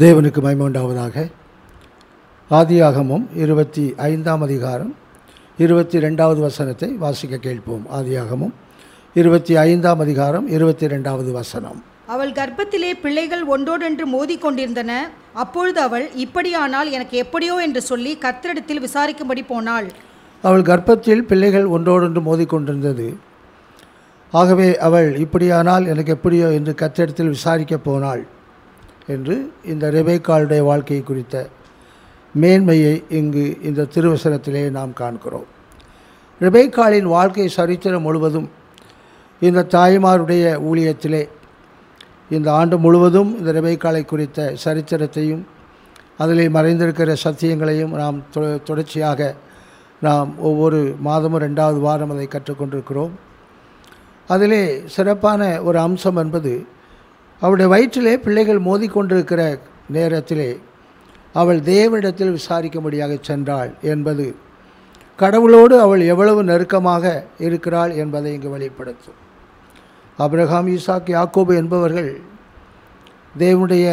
தேவனுக்கு மகிமை உண்டாவதாக. ஆதியாகமம் இருபத்தி ஐந்தாம் அதிகாரம் இருபத்தி ரெண்டாவது வசனத்தை வாசிக்க கேட்போம். ஆதியாகமம் இருபத்தி ஐந்தாம் அதிகாரம் இருபத்தி ரெண்டாவது வசனம். அவள் கர்ப்பத்திலே பிள்ளைகள் ஒன்றோடொன்று மோதிக் கொண்டிருந்தன அப்பொழுது அவள் இப்படியானால் எனக்கு எப்படியோ என்று சொல்லி கர்த்தரிடத்தில் விசாரிக்கும்படி போனாள். அவள் கர்ப்பத்தில் பிள்ளைகள் ஒன்றோடொன்று மோதிக்கொண்டிருந்தது. ஆகவே அவள் இப்படியானால் எனக்கு எப்படியோ என்று கத்தெடுத்தில் விசாரிக்கப் போனாள். என்று இந்த ரெபேக்காளுடைய வாழ்க்கை குறித்த மேன்மையை இங்கு இந்த திருவசனத்திலே நாம் காண்கிறோம். ரெபேக்காளின் வாழ்க்கை சரித்திரம் முழுவதும் இந்த தாய்மாருடைய ஊழியத்திலே இந்த ஆண்டு முழுவதும் இந்த ரெபேக்காலை குறித்த சரித்திரத்தையும் அதிலே மறைந்திருக்கிற சத்தியங்களையும் நாம் தொடர்ச்சியாக நாம் ஒவ்வொரு மாதமும் ரெண்டாவது வாரம் அதை கற்றுக்கொண்டிருக்கிறோம். அதிலே சிறப்பான ஒரு அம்சம் என்பது அவளுடைய வயிற்றிலே பிள்ளைகள் மோதிக்கொண்டிருக்கிற நேரத்திலே அவள் தேவனிடத்தில் விசாரிக்கும்படியாக சென்றாள் என்பது கடவுளோடு அவள் எவ்வளவு நெருக்கமாக இருக்கிறாள் என்பதை இங்கு வெளிப்படுத்தும். அப்ரஹாம் ஈசாக் யாக்கோபு என்பவர்கள் தேவனுடைய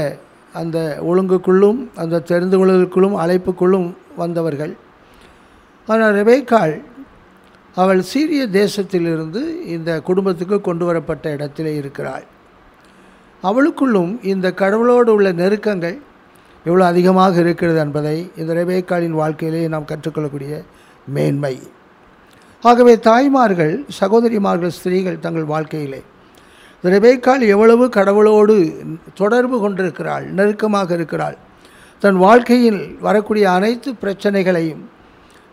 அந்த ஒழுங்குக்குள்ளும் அந்த தெரிந்து கொள்வதற்குள்ளும் அழைப்புக்குள்ளும் வந்தவர்கள். ஆனால் ரெபேக்காள் அவள் சீரிய தேசத்திலிருந்து இந்த குடும்பத்துக்கு கொண்டு வரப்பட்ட இடத்திலே இருக்கிறாள். அவளுக்குள்ளும் இந்த கடவுளோடு உள்ள நெருக்கங்கள் எவ்வளோ அதிகமாக இருக்கிறது என்பதை இந்த ரெபேக்காலின் வாழ்க்கையிலே நாம் கற்றுக்கொள்ளக்கூடிய மேன்மை. ஆகவே தாய்மார்கள் சகோதரிமார்கள் ஸ்திரீகள் தங்கள் வாழ்க்கையிலே இந்த எவ்வளவு கடவுளோடு தொடர்பு கொண்டிருக்கிறாள் நெருக்கமாக இருக்கிறாள். தன் வாழ்க்கையில் வரக்கூடிய அனைத்து பிரச்சனைகளையும்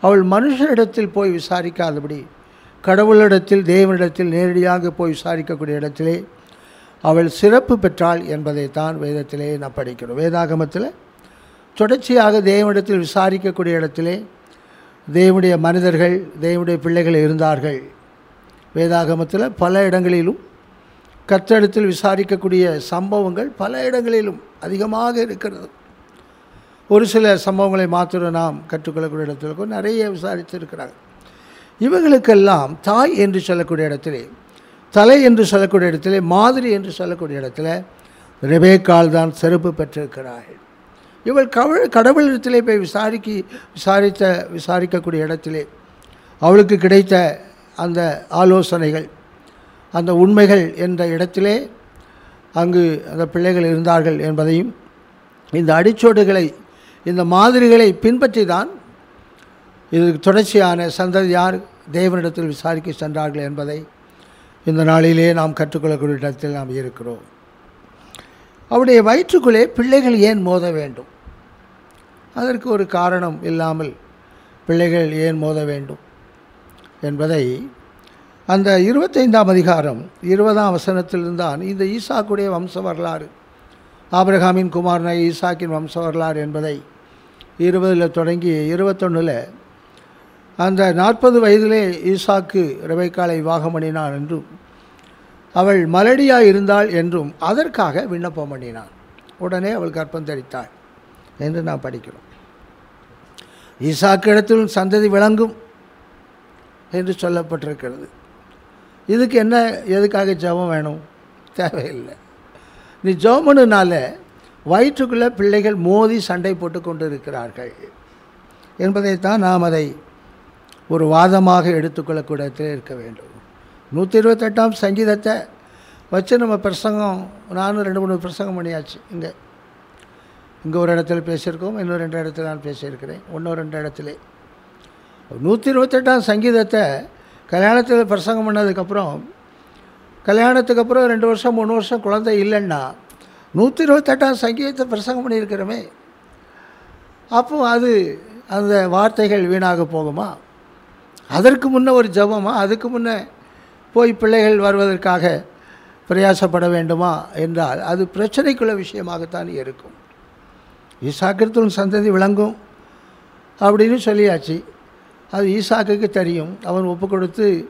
அவள் மனுஷரிடத்தில் போய் விசாரிக்காதபடி கடவுளிடத்தில் தேவனிடத்தில் நேரடியாக போய் விசாரிக்கக்கூடிய இடத்திலே அவள் சிறப்பு பெற்றாள் என்பதை தான் வேதத்திலே நாம் படிக்கிறோம். வேதாகமத்தில் தொடர்ச்சியாக தேவனிடத்தில் விசாரிக்கக்கூடிய இடத்திலே தேவனுடைய மனிதர்கள் தேவனுடைய பிள்ளைகள் இருந்தார்கள். வேதாகமத்தில் பல இடங்களிலும் கத்தடத்தில் விசாரிக்கக்கூடிய சம்பவங்கள் பல இடங்களிலும் அதிகமாக இருக்கிறது. ஒரு சில சம்பவங்களை மாத்திரம் நாம் கற்றுக்கொள்ளக்கூடிய இடத்துல நிறைய விசாரித்து இருக்கிறாங்க இவங்களுக்கெல்லாம் தாய் என்று சொல்லக்கூடிய இடத்திலே தலை என்று சொல்லக்கூடிய இடத்திலே மாதிரி என்று சொல்லக்கூடிய இடத்துல ரெபேக்கால் தான் சிறப்பு பெற்றிருக்கிறார்கள். இவள் கவ கடவுளிடத்திலே போய் விசாரிக்க விசாரித்த விசாரிக்கக்கூடிய இடத்திலே அவளுக்கு கிடைத்த அந்த ஆலோசனைகள் அந்த உண்மைகள் என்ற இடத்திலே அங்கு அந்த பிள்ளைகள் இருந்தார்கள் என்பதையும் இந்த அடிச்சோடுகளை இந்த மாதிரிகளை பின்பற்றி தான் இது தொடர்ச்சியான சந்ததியார் தேவனிடத்தில் விசாரிக்க சென்றார்கள் என்பதை இந்த நாளிலே நாம் கற்றுக்கொள்ளக்கூடிய இடத்தில் நாம் இருக்கிறோம். அவருடைய வயிற்றுக்குள்ளே பிள்ளைகள் ஏன் மோத வேண்டும்? அதற்கு ஒரு காரணம் இல்லாமல் பிள்ளைகள் ஏன் மோத வேண்டும் என்பதை அந்த இருபத்தைந்தாம் அதிகாரம் இருபதாம் வசனத்திலிருந்தான் இந்த ஈசாக்குடைய வம்ச வரலாறு ஆபிரகாமின் குமாரனாய் ஈசாக்கின் வம்ச வரலாறு என்பதை இருபதில் தொடங்கி இருபத்தொன்னில் அந்த நாற்பது வயதிலே ஈசாக்கு ரபைக்காலை விவாகம் பண்ணினான் என்றும் அவள் மலடியாக இருந்தாள் என்றும் அதற்காக விண்ணப்பம் பண்ணினான். உடனே அவள் கற்பம் தரித்தாள் என்று நாம் படிக்கிறோம். ஈசாக்கு இடத்தில் சந்ததி விளங்கும் என்று சொல்லப்பட்டிருக்கிறது. இதுக்கு என்ன எதுக்காக ஜெபம் வேணும்? தேவையில்லை. நீ ஜபம்னுனால வயிற்றுக்குள்ளே பிள்ளைகள் மோதி சண்டை போட்டு கொண்டு இருக்கிறார்கள் என்பதைத்தான் நாம் அதை ஒரு வாதமாக எடுத்துக்கொள்ளக்கூடத்தில் இருக்க வேண்டும். நூற்றி இருபத்தெட்டாம் சங்கீதத்தை வச்சு நம்ம பிரசங்கம் நானும் ரெண்டு மூணு பிரசங்கம் பண்ணியாச்சு இங்கே. இங்கே ஒரு இடத்துல பேசியிருக்கோம் இன்னும் ரெண்டு இடத்துல நான் பேசியிருக்கிறேன் இன்னும் ரெண்டு இடத்துல. நூற்றி இருபத்தெட்டாம் சங்கீதத்தை கல்யாணத்தில் பிரசங்கம் பண்ணதுக்கப்புறம் கல்யாணத்துக்கு அப்புறம் ரெண்டு வருஷம் மூணு வருஷம் குழந்தை இல்லைன்னா நூற்றி இருபத்தெட்டாம் சங்கீதத்தை பிரசங்கம் பண்ணியிருக்கிறோமே. அப்போ அது அந்த வார்த்தைகள் வீணாக போகுமா? அதற்கு முன்ன ஒரு ஜபமா? அதுக்கு முன்னே போய் பிள்ளைகள் வருவதற்காக பிரயாசப்பட வேண்டுமா என்றால் அது பிரச்சனைக்குள்ள விஷயமாகத்தான் இருக்கும். ஈசாக்கிரத்திலும் சந்ததி விளங்கும் அப்படின்னு சொல்லியாச்சு. அது ஈசாக்குக்கு தெரியும். அவன் ஒப்பு கொடுத்து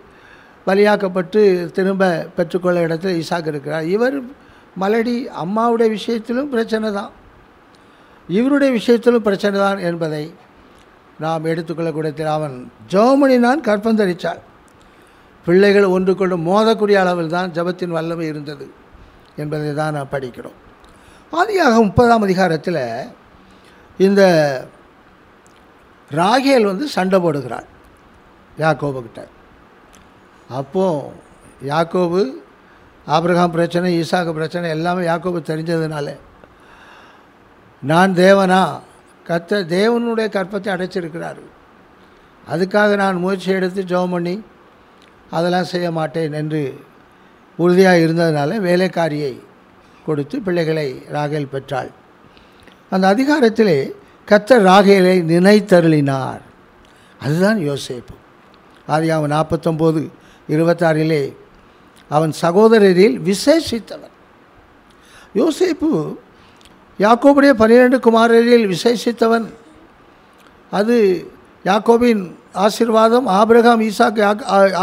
பலியாக்கப்பட்டு திரும்ப பெற்றுக்கொள்ள இடத்துல ஈசாக்கு இருக்கிறார். இவர் மலடி அம்மாவுடைய விஷயத்திலும் பிரச்சனை தான் இவருடைய விஷயத்திலும் பிரச்சனை தான் என்பதை நாம் எடுத்துக்கொள்ளக்கூடிய அவன் ஜோமணினான் கற்பந்தரித்தாள். பிள்ளைகள் ஒன்றுக்கொண்டு மோதக்கூடிய அளவில் தான் ஜபத்தின் வல்லமை இருந்தது என்பதை தான் நாம் படிக்கிறோம். ஆதியாக முப்பதாம் அதிகாரத்தில் இந்த ராகேல் வந்து சண்டை போடுகிறாள் யாக்கோபுக்கிட்ட அப்போது யாக்கோபு ஆபிரகாம் பிரச்சனை ஈசாக்கு பிரச்சனை எல்லாமே யாக்கோபு தெரிஞ்சதுனால நான் தேவனா? கத்த தேவனுடைய கற்பத்தை அடைச்சிருக்கிறார். அதுக்காக நான் முயற்சி எடுத்து ஜெபம் பண்ணி அதெல்லாம் செய்ய மாட்டேன் என்று உறுதியாக இருந்ததுனால வேலைக்காரியை கொடுத்து பிள்ளைகளை ராகேல் பெற்றாள். அந்த அதிகாரத்திலே கத்தர் ராகேலை நினைத்தருளினார். அதுதான் யோசேப்பு. அவன் நாற்பத்தொம்போது இருபத்தாறிலே அவன் சகோதரரில் விசேஷித்தவன். யோசேப்பு யாக்கோபுடைய பன்னிரெண்டு குமாரரில் விசேஷித்தவன். அது யாக்கோபின் ஆசீர்வாதம் ஆபிரகாம் ஈசாக்கு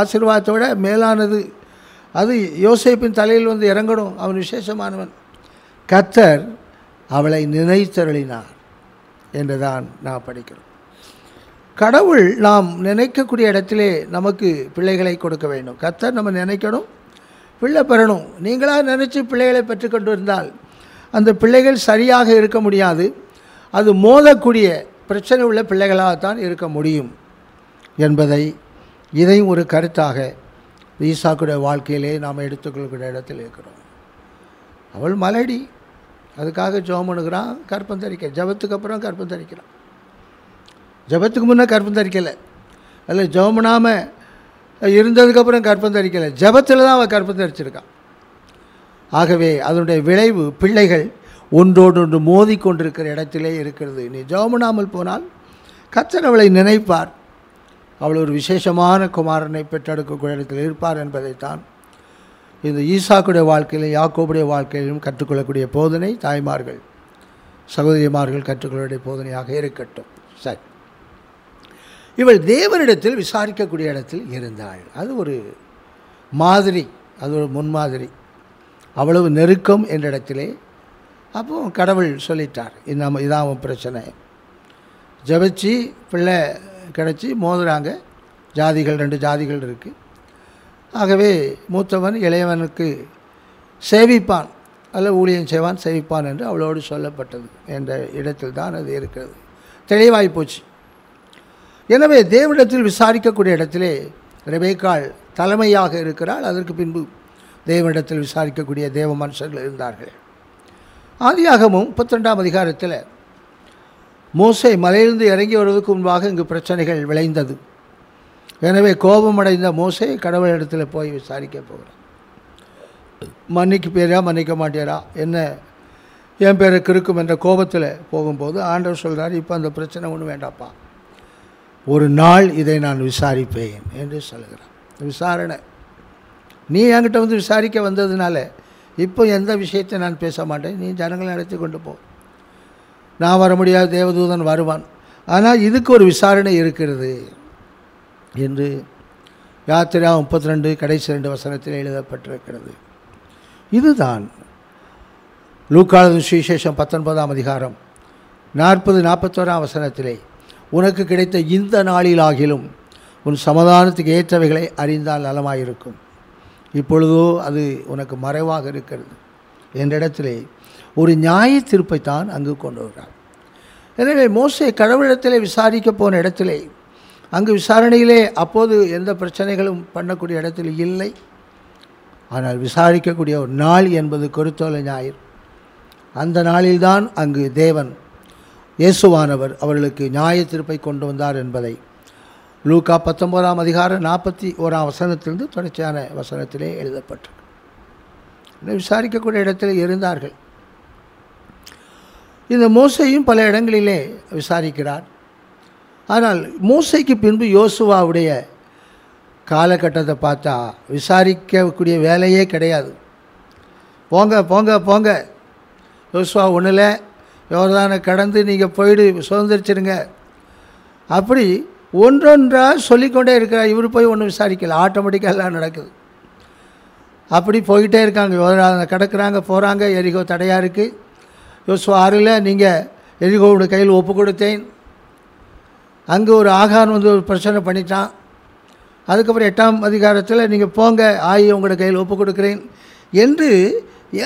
ஆசீர்வாதத்தை விட மேலானது. அது யோசேப்பின் தலையில் வந்து இறங்கணும் அவன் விசேஷமானவன். கத்தர் அவளை நினைத்தருளினார் என்றுதான் நான் படிக்கிறோம். கடவுள் நாம் நினைக்கக்கூடிய இடத்திலே நமக்கு பிள்ளைகளை கொடுக்க வேண்டும். கத்தர் நம்ம நினைக்கணும் பிள்ளை பெறணும். நீங்களாக நினச்சி பிள்ளைகளை பெற்றுக்கொண்டு இருந்தால் அந்த பிள்ளைகள் சரியாக இருக்க முடியாது. அது மோதக்கூடிய பிரச்சனை உள்ள பிள்ளைகளாகத்தான் இருக்க முடியும் என்பதை இதையும் ஒரு கருத்தாக ஈசாக்குடைய வாழ்க்கையிலே நாம் எடுத்துக்கொள்கிற இடத்தில் இருக்கிறோம். அவள் மலடி. அதுக்காக ஜோம் பண்ணுகிறான் கற்பம் தரிக்க. ஜபத்துக்கு அப்புறம் கற்பம் தரிக்கிறான். ஜபத்துக்கு முன்னே கற்பம் தரிக்கலை. அதில் ஜெபம் பண்ணாமல் இருந்ததுக்கப்புறம் கற்பம் தரிக்கலை. ஜபத்தில் தான் அவள் கற்பம் தரிச்சிருக்கான் ஆகவே அதனுடைய விளைவு பிள்ளைகள் ஒன்றோடொன்று மோதி கொண்டிருக்கிற இடத்திலே இருக்கிறது. நீ ஜோமனாமல் போனால் கத்தர் அவளை நினைப்பார். அவள் ஒரு விசேஷமான குமாரனை பெற்றெடுக்கக்கூடிய இடத்தில் இருப்பார் என்பதைத்தான் இந்த ஈசாக்குடைய வாழ்க்கையிலும் யாக்கோபுடைய வாழ்க்கையிலும் கற்றுக்கொள்ளக்கூடிய போதனை தாய்மார்கள் சகோதரிமார்கள் கற்றுக்கொள்ளக்கூடிய போதனையாக இருக்கட்டும். சரி. இவள் தேவனிடத்தில் விசாரிக்கக்கூடிய இடத்தில் இருந்தாள். அது ஒரு மாதிரி அது ஒரு முன்மாதிரி. அவ்வளவு நெருக்கம் என்ற இடத்திலே. அப்போ கடவுள் சொல்லிட்டார் இன்னும் இதான் அவன் பிரச்சனை. ஜெபிச்சு பிள்ளை கிடச்சி மோதுறாங்க. ஜாதிகள் ரெண்டு ஜாதிகள் இருக்குது ஆகவே மூத்தவன் இளையவனுக்கு சேவிப்பான். அல்ல ஊழியம் செய்வான் சேவிப்பான் என்று அவளோடு சொல்லப்பட்டது என்ற இடத்தில் தான் அது இருக்கிறது. தெளிவாய் போச்சு. எனவே தேவனிடத்தில் விசாரிக்கக்கூடிய இடத்திலே ரெபேக்கால் தலைமையாக இருக்கிறாள். அதற்கு பின்பு தேவனிடத்தில் விசாரிக்கக்கூடிய தேவ மனுஷர்கள் இருந்தார்கள். ஆதியாகமும் முப்பத்திரெண்டாம் அதிகாரத்தில் மோசை மலையிலிருந்து இறங்கி வருவதற்கு முன்பாக இங்கு பிரச்சனைகள் விளைந்தது. எனவே கோபமடைந்த மோசை கடவுளிடத்தில் போய் விசாரிக்க போகிறார். மன்னிக்கு பேரா மன்னிக்க மாட்டேரா? என்ன? என் பேருக்கு இருக்கும் என்ற கோபத்தில் போகும்போது ஆண்டவர் சொல்கிறார் இப்போ அந்த பிரச்சனை ஒன்றும் வேண்டாப்பா. ஒரு நாள் இதை நான் விசாரிப்பேன் என்று சொல்கிறார் விசாரணை நீ என்கிட்ட வந்து விசாரிக்க வந்ததுனால இப்போ எந்த விஷயத்தை நான் பேச மாட்டேன்? நீ ஜனங்களை அழைத்து கொண்டு போ. நான் வர முடியாது தேவதூதன் வருவான். ஆனால் இதுக்கு ஒரு விசாரணை இருக்கிறது என்று யாத்திரா முப்பத்தி ரெண்டு கடைசி ரெண்டு வசனத்தில் எழுதப்பட்டிருக்கிறது. இதுதான் லூக்காளது சுவிசேஷம் பத்தொன்பதாம் அதிகாரம் நாற்பது நாற்பத்தோராம் வசனத்திலே உனக்கு கிடைத்த இந்த நாளிலாகிலும் உன் சமாதானத்துக்கு ஏற்றவைகளை அறிந்தால் நலமாயிருக்கும். இப்பொழுதோ அது உனக்கு மறைவாக இருக்கிறது. என்ற இடத்திலே ஒரு நியாய தீர்ப்பைத்தான் அங்கு கொண்டு வருகிறார் எனவே மோசை கடவுளிடத்திலே விசாரிக்க போன இடத்திலே அங்கு விசாரணையிலே அப்போது எந்த பிரச்சனைகளும் பண்ணக்கூடிய இடத்தில் இல்லை. ஆனால் விசாரிக்கக்கூடிய ஒரு நாள் என்பது கொருத்தோலை ஞாயிறு. அந்த நாளில்தான் அங்கு தேவன் இயேசுவானவர் அவர்களுக்கு நியாய தீர்ப்பை கொண்டு வந்தார் என்பதை லூக்கா பத்தொன்பதாம் அதிகாரம் நாற்பத்தி ஓராம் வசனத்திலிருந்து தொடர்ச்சியான வசனத்திலே எழுதப்பட்டிருக்கு. விசாரிக்கக்கூடிய இடத்தில் இருந்தார்கள். இந்த மோசையும் பல இடங்களிலே விசாரிக்கிறார். ஆனால் மோசைக்கு பின்பு யோசுவாவுடைய காலகட்டத்தை பார்த்தா விசாரிக்கக்கூடிய வேலையே கிடையாது. போங்க போங்க போங்க. யோசுவா ஒன்றில் யோர்தானை கடந்து நீங்கள் போயிடு சுதந்திரிச்சிருங்க. அப்படி ஒன்றொன்றாக சொல்லிக்கொண்டே இருக்கிறார். இவர் போய் ஒன்றும் விசாரிக்கல. ஆட்டோமேட்டிக்காக எல்லாம் நடக்குது. அப்படி போய்கிட்டே இருக்காங்க. கிடக்கிறாங்க போகிறாங்க எரிகோ தடையாக இருக்குது யோசுவா ஆறில் நீங்கள் எரிகோவோட கையில் ஒப்பு கொடுத்தேன். அங்கே ஒரு ஆகான் வந்து ஒரு பிரச்சனை பண்ணிட்டான். அதுக்கப்புறம் எட்டாம் அதிகாரத்தில் நீங்கள் போங்க ஆயி உங்களோட கையில் ஒப்பு கொடுக்குறேன் என்று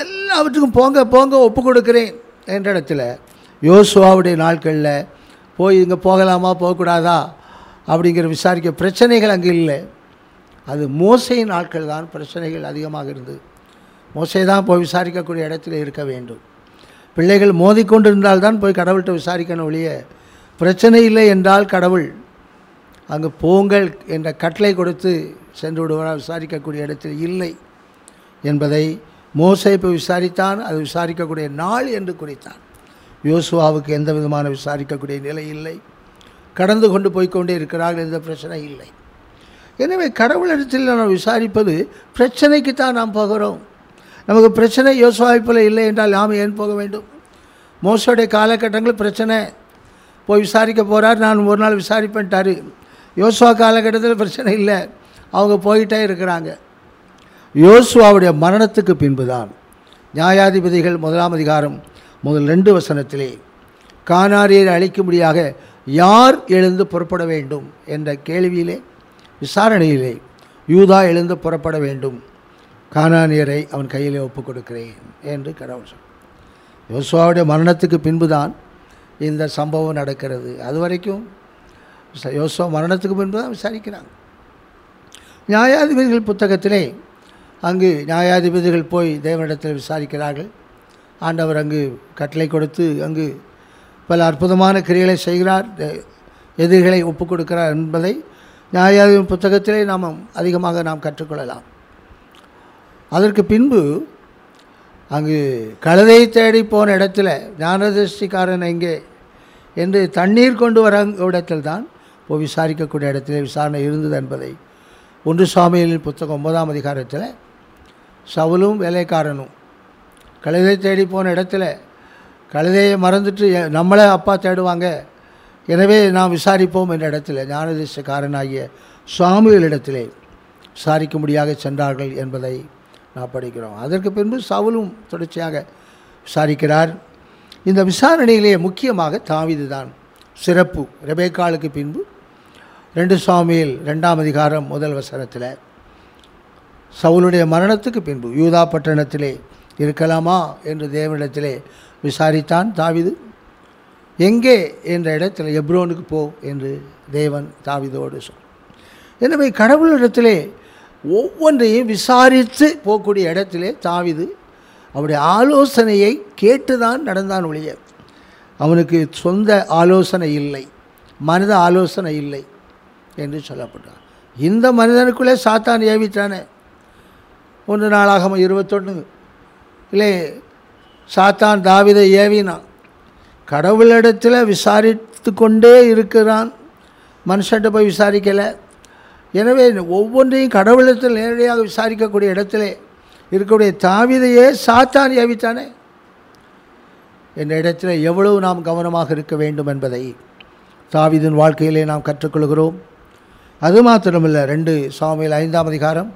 எல்லாவற்றுக்கும் போங்க போங்க ஒப்பு கொடுக்குறேன் என்ற இடத்துல யோசுவாவுடைய நாட்களில் போய் இங்கே போகலாமா போகக்கூடாதா? அப்படிங்கிற விசாரிக்க பிரச்சனைகள் அங்கே இல்லை. அது மோசையின் நாட்கள் தான் பிரச்சனைகள் அதிகமாக இருந்தது. மோசை தான் போய் விசாரிக்கக்கூடிய இடத்துல இருக்க வேண்டும். பிள்ளைகள் மோதிக்கொண்டிருந்தால் தான் போய் கடவுள்கிட்ட விசாரிக்கணும் ஒழிய பிரச்சனை இல்லை என்றால் கடவுள் அங்கு போங்கள் என்ற கட்டளை கொடுத்து சென்று விடுவார் விசாரிக்கக்கூடிய இடத்தில் இல்லை என்பதை மோசை போய் விசாரித்தான் அது விசாரிக்கக்கூடிய நாள் என்று குறித்தான். யோசுவாவுக்கு எந்த விதமான விசாரிக்கக்கூடிய நிலை இல்லை. கடந்து கொண்டு போய்க்கொண்டே இருக்கிறார்கள் எந்த பிரச்சனை இல்லை. எனவே கடவுளிடத்தில் நாம் விசாரிப்பது பிரச்சனைக்கு தான் நாம் போகிறோம். நமக்கு பிரச்சனை யோசுவாய்ப்பில் இல்லை என்றால் நாம் ஏன் போக வேண்டும்? மோசோடைய காலகட்டங்கள் பிரச்சனை. போய் விசாரிக்க போகிறார் நான் ஒரு நாள் விசாரிப்பேன்ட்டாரு. யோசுவா காலகட்டத்தில் பிரச்சனை இல்லை. அவங்க போயிட்டே இருக்கிறாங்க. யோசுவாவுடைய மரணத்துக்கு பின்புதான் நியாயாதிபதிகள் முதலாம் அதிகாரம் முதல் ரெண்டு வசனத்திலே கானாரியரை அழிக்கும்படியாக யார் எழுந்து புறப்பட வேண்டும் என்ற கேள்வியிலே விசாரணையிலே யூதா எழுந்து புறப்பட வேண்டும். கானானியரை அவன் கையிலே ஒப்புக் கொடுக்கிறேன் என்று கடவுள் சொன்னார் யோசுவாவுடைய மரணத்துக்கு பின்புதான் இந்த சம்பவம் நடக்கிறது. அது வரைக்கும் யோசுவா மரணத்துக்கு பின்பு தான் விசாரிக்கிறாங்க. நியாயாதிபதிகள் புத்தகத்திலே அங்கு நியாயாதிபதிகள் போய் தேவனிடத்தில் விசாரிக்கிறார்கள். ஆண்டவர் அங்கு கட்டளை கொடுத்து அங்கு பல அற்புதமான கிரியைகளை செய்கிறார் எதிரிகளை ஒப்புக் கொடுக்கிறார் என்பதை நியாயாதிபதி புத்தகத்திலே நாம் அதிகமாக நாம் கற்றுக்கொள்ளலாம். அதற்கு பின்பு அங்கு கழுதை தேடி போன இடத்துல ஞானதிருஷ்டிக்காரன் எங்கே என்று தண்ணீர் கொண்டு வர இடத்தில் தான் இப்போ விசாரிக்கக்கூடிய இடத்திலே விசாரணை இருந்தது என்பதை ஒன்று சுவாமிகளின் புத்தகம் ஒன்பதாம் அதிகாரத்தில் சவுலும் வேலைக்காரனும் கழுதை தேடி போன இடத்துல கழுதையை மறந்துட்டு நம்மளே அப்பா தேடுவாங்க. எனவே நாம் விசாரிப்போம் என்ற இடத்துல ஞானதேசக்காரனாகிய சுவாமிகளிடத்திலே விசாரிக்கும்படியாக சென்றார்கள் என்பதை நாம் படிக்கிறோம். அதற்கு பின்பு சவுலும் தொடர்ச்சியாக விசாரிக்கிறார். இந்த விசாரணையிலே முக்கியமாக தாவிது தான் சிறப்பு. ரெபேக்காலுக்கு பின்பு ரெண்டு சுவாமியில் ரெண்டாம் அதிகாரம் முதல் வசனத்தில் சவுலுடைய மரணத்துக்கு பின்பு யூதா பட்டணத்திலே இருக்கலாமா என்று தேவனிடத்திலே விசாரித்தான் தாவிது. எங்கே? என்ற இடத்துல எப்ரோனுக்கு போ என்று தேவன் தாவிதோடு சொல். எனவே கடவுளிடத்திலே ஒவ்வொன்றையும் விசாரித்து போகக்கூடிய இடத்திலே தாவிது அவருடைய ஆலோசனையை கேட்டுதான் நடந்தான் ஒழிய அவனுக்கு சொந்த ஆலோசனை இல்லை மனித ஆலோசனை இல்லை என்று சொல்லப்பட்டான் இந்த மனிதனுக்குள்ளே சாத்தான் ஏவித்தானே? ஒன்று நாளாகம இருபத்தொன்று இல்லை சாத்தான் தாவிதை ஏவினான். கடவுளிடத்தில் விசாரித்து கொண்டே இருக்கிறான். மனுஷன்ட்ட போய் விசாரிக்கலை. எனவே ஒவ்வொன்றையும் கடவுளிடத்தில் நேரடியாக விசாரிக்கக்கூடிய இடத்திலே இருக்கக்கூடிய தாவிதையே சாத்தான் ஏவித்தானே. என்ற இடத்துல எவ்வளவு நாம் கவனமாக இருக்க வேண்டும் என்பதை தாவிதின் வாழ்க்கையிலே நாம் கற்றுக்கொள்கிறோம். அது மாத்திரமில்லை ரெண்டு சாமியில் ஐந்தாம் அதிகாரம்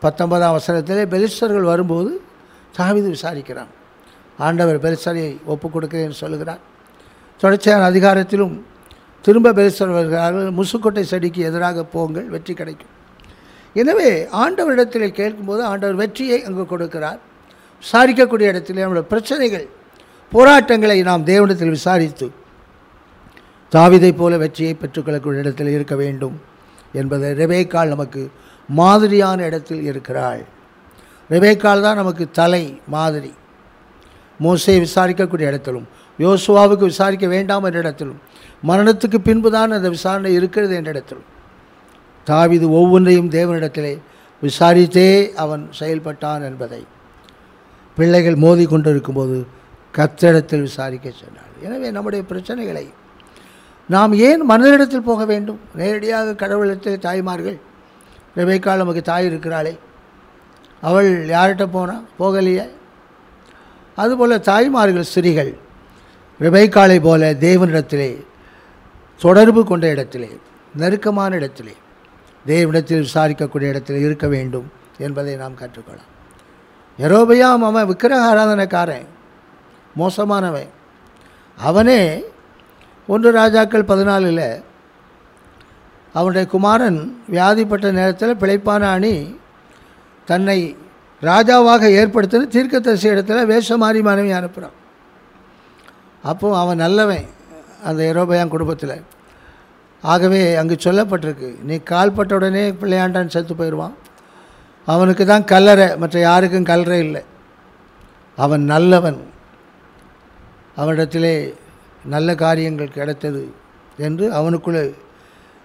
பத்தொன்பதாம் அவசரத்திலே பெலிஸ்டர்கள் வரும்போது தாவிது விசாரிக்கிறான். ஆண்டவர் பெலிஸ்தரை ஒப்பு கொடுக்கிறேன் சொல்லுகிறார். தொடர்ச்சியான அதிகாரத்திலும் திரும்ப பெலிஸ்தர் வருகிறார்கள். முசுக்கொட்டை செடிக்கு எதிராக போங்கள் வெற்றி கிடைக்கும். எனவே ஆண்டவரிடத்தில் கேட்கும்போது ஆண்டவர் வெற்றியை அங்கு கொடுக்கிறார். விசாரிக்கக்கூடிய இடத்திலே நம்முடைய பிரச்சனைகள் போராட்டங்களை நாம் தேவனிடத்தில் விசாரித்து தாவிதை போல வெற்றியை பெற்றுக்கொள்ளக்கூடிய இடத்தில் இருக்க வேண்டும் என்பதை ரெபேக்கால் நமக்கு மாதிரியான இடத்தில் இருக்கிறாள். ரெபேக்கால் தான் நமக்கு தலை மாதிரி. மோசை விசாரிக்கக்கூடிய இடத்திலும் யோசுவாவுக்கு விசாரிக்க வேண்டாம் என்ற இடத்திலும் மரணத்துக்கு பின்பு தான் அந்த விசாரணை இருக்கிறது என்ற இடத்திலும். தாவிது ஒவ்வொன்றையும் தேவனிடத்திலே விசாரித்தே அவன் செயல்பட்டான் என்பதை. பிள்ளைகள் மோதி கொண்டிருக்கும்போது கத்திடத்தில் விசாரிக்க சொன்னார். எனவே நம்முடைய பிரச்சனைகளை நாம் ஏன் மனிதனிடத்தில் போக வேண்டும்? நேரடியாக கடவுளிடத்தில் தாய்மார்கள் ரெபேக்கால் நமக்கு தாய் இருக்கிறாளே. அவள் யார்கிட்ட போனால் போகலையே. அதுபோல் தாய்மார்கள் ஸ்திரீகள் ரெபைக்காலை போல தேவனிடத்திலே தொடர்பு கொண்ட இடத்திலே நெருக்கமான இடத்திலே தேவனிடத்தில் விசாரிக்கக்கூடிய இடத்தில் இருக்க வேண்டும் என்பதை நாம் கற்றுக்கொள்ளலாம். எரோபயாம் அவன் விக்கிரக ஆராதனைக்காரன் மோசமானவன். அவனே ஒன்று ராஜாக்கள் பதினாலில் அவனுடைய குமாரன் வியாதிப்பட்ட நேரத்தில் பிழைப்பான அணி தன்னை ராஜாவாக ஏற்படுத்தின தீர்க்கதரிசி இடத்துல வேஷமாரி மனைவி அனுப்புகிறான் அப்போ அவன் நல்லவன் அந்த எரோபயான் குடும்பத்தில். ஆகவே அங்கு சொல்லப்பட்டிருக்கு நீ கால்பட்ட உடனே பிள்ளையாண்டான் செத்து போயிடுவான். அவனுக்கு தான் கல்லறை மற்ற யாருக்கும் கல்லறை இல்லை. அவன் நல்லவன். அவனிடத்திலே நல்ல காரியங்கள் கிடைத்தது என்று அவனுக்குள்ளே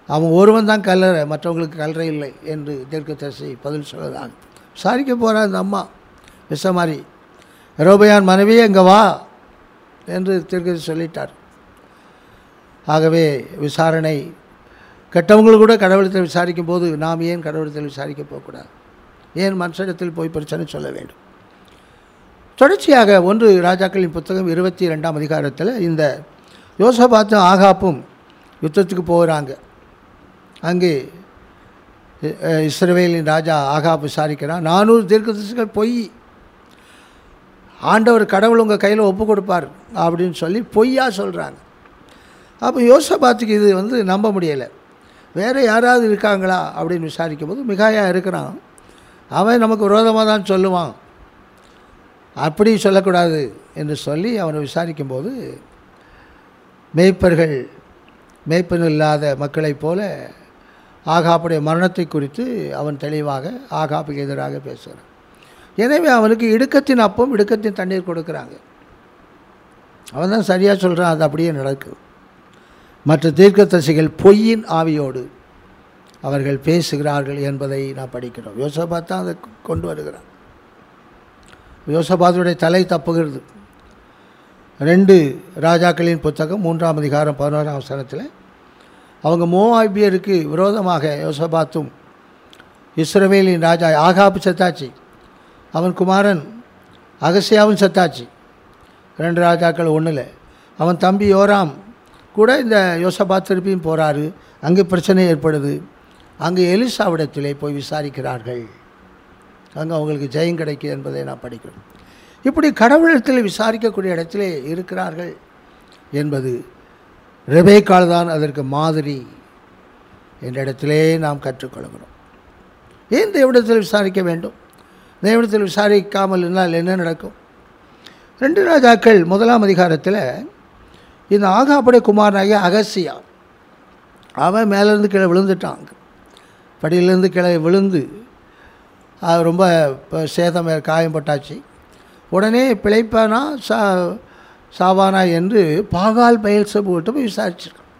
அவன் ஒருவன் தான் கல்லறை மற்றவங்களுக்கு கல்லறை இல்லை என்று தீர்க்கதரிசி பதில் சொல்லலாம் விசாரிக்க போகிறார் அந்த அம்மா. விஷமாரி ரோபயான் மனைவி எங்கே வா என்று திருக்கதி சொல்லிட்டார். ஆகவே விசாரணை கெட்டவங்களும் கூட கடவுளத்தில் விசாரிக்கும் போது நாம் ஏன் கடவுளத்தில் விசாரிக்க போகக்கூடாது? ஏன் மனுஷனிடத்தில் போய் பிரச்சனை சொல்ல வேண்டும்? தொடர்ச்சியாக ஒன்று ராஜாக்களின் புத்தகம் இருபத்தி ரெண்டாம் அதிகாரத்தில் இந்த யோசபாத்தும் ஆகாப்பும் யுத்தத்துக்கு போகிறாங்க அங்கே இஸ்ரவேலின் ராஜா ஆகாப் விசாரிக்கிறான் நானூறு தீர்க்கதரிசிகள் பொய். ஆண்டவர் கடவுள் உங்கள் கையில் ஒப்பு கொடுப்பார் அப்படின்னு சொல்லி பொய்யா சொல்கிறாங்க அப்போ யோசபாத்துக்கு இது வந்து நம்ப முடியலை. வேறு யாராவது இருக்காங்களா? அப்படின்னு விசாரிக்கும் போது மிகாயா இருக்கிறான். அவன் நமக்கு விரோதமாக தான் சொல்லுவான். அப்படி சொல்லக்கூடாது என்று சொல்லி அவனை விசாரிக்கும்போது மேய்ப்பர்கள் மேய்ப்பன் இல்லாத மக்களைப் போல ஆகாப்புடைய மரணத்தை குறித்து அவன் தெளிவாக ஆகாப்புக்கு எதிராக பேசுகிறான். எனவே அவனுக்கு இடுக்கத்தின் அப்பம் இடுக்கத்தின் தண்ணீர் கொடுக்குறாங்க. அவன் தான் சரியாக சொல்கிறான் அது அப்படியே நடக்குது மற்ற தீர்க்கதரிசிகள் பொய்யின் ஆவியோடு அவர்கள் பேசுகிறார்கள் என்பதை நான் படிக்கிறோம். யோசபாத் தான் அதை கொண்டு வருகிறான். யோசபாத்துடைய தலை தப்புகிறது. ரெண்டு ராஜாக்களின் புத்தகம் மூன்றாம் அதிகாரம் பதினோராம் அவசரத்தில் அவங்க மோவாபியருக்கு விரோதமாக யோசபாத்தும். இஸ்ரவேலின் ராஜா ஆகாப்பு செத்தாச்சு. அவன் குமாரன் அகசியாவும் செத்தாச்சு. ரெண்டு ராஜாக்கள் ஒன்றில் அவன் தம்பி யோராம் கூட இந்த யோசபாத் திருப்பியும் போகிறாரு அங்கே பிரச்சனை ஏற்படுது. அங்கே எலிசாவிடத்திலே போய் விசாரிக்கிறார்கள். அங்கே அவங்களுக்கு ஜெயம் கிடைக்கும் என்பதை நான் படிக்கிறோம். இப்படி கடவுளத்தில் விசாரிக்கக்கூடிய இடத்திலே இருக்கிறார்கள் என்பது ரெபேக்கால் தான் அதற்கு மாதிரி என்ற இடத்திலே நாம் கற்றுக்கொள்கிறோம் ஏன் தேவடத்தில் விசாரிக்க வேண்டும்? தேவடத்தில் விசாரிக்காமல் இருந்தால் என்ன நடக்கும்? ரெண்டு ராஜாக்கள் முதலாம் அதிகாரத்தில் இந்த ஆகாப்புடைய குமாரனாகிய அகசியா அவன் மேலேருந்து கீழே விழுந்துட்டாங்க படியிலேருந்து கீழே விழுந்து அது ரொம்ப இப்போ சேதம் காயம்பட்டாச்சு. உடனே பிழைப்பானா சா சாவானா என்று பாகால் பயில் சபுகிட்ட போய் விசாரிச்சிருக்கான்.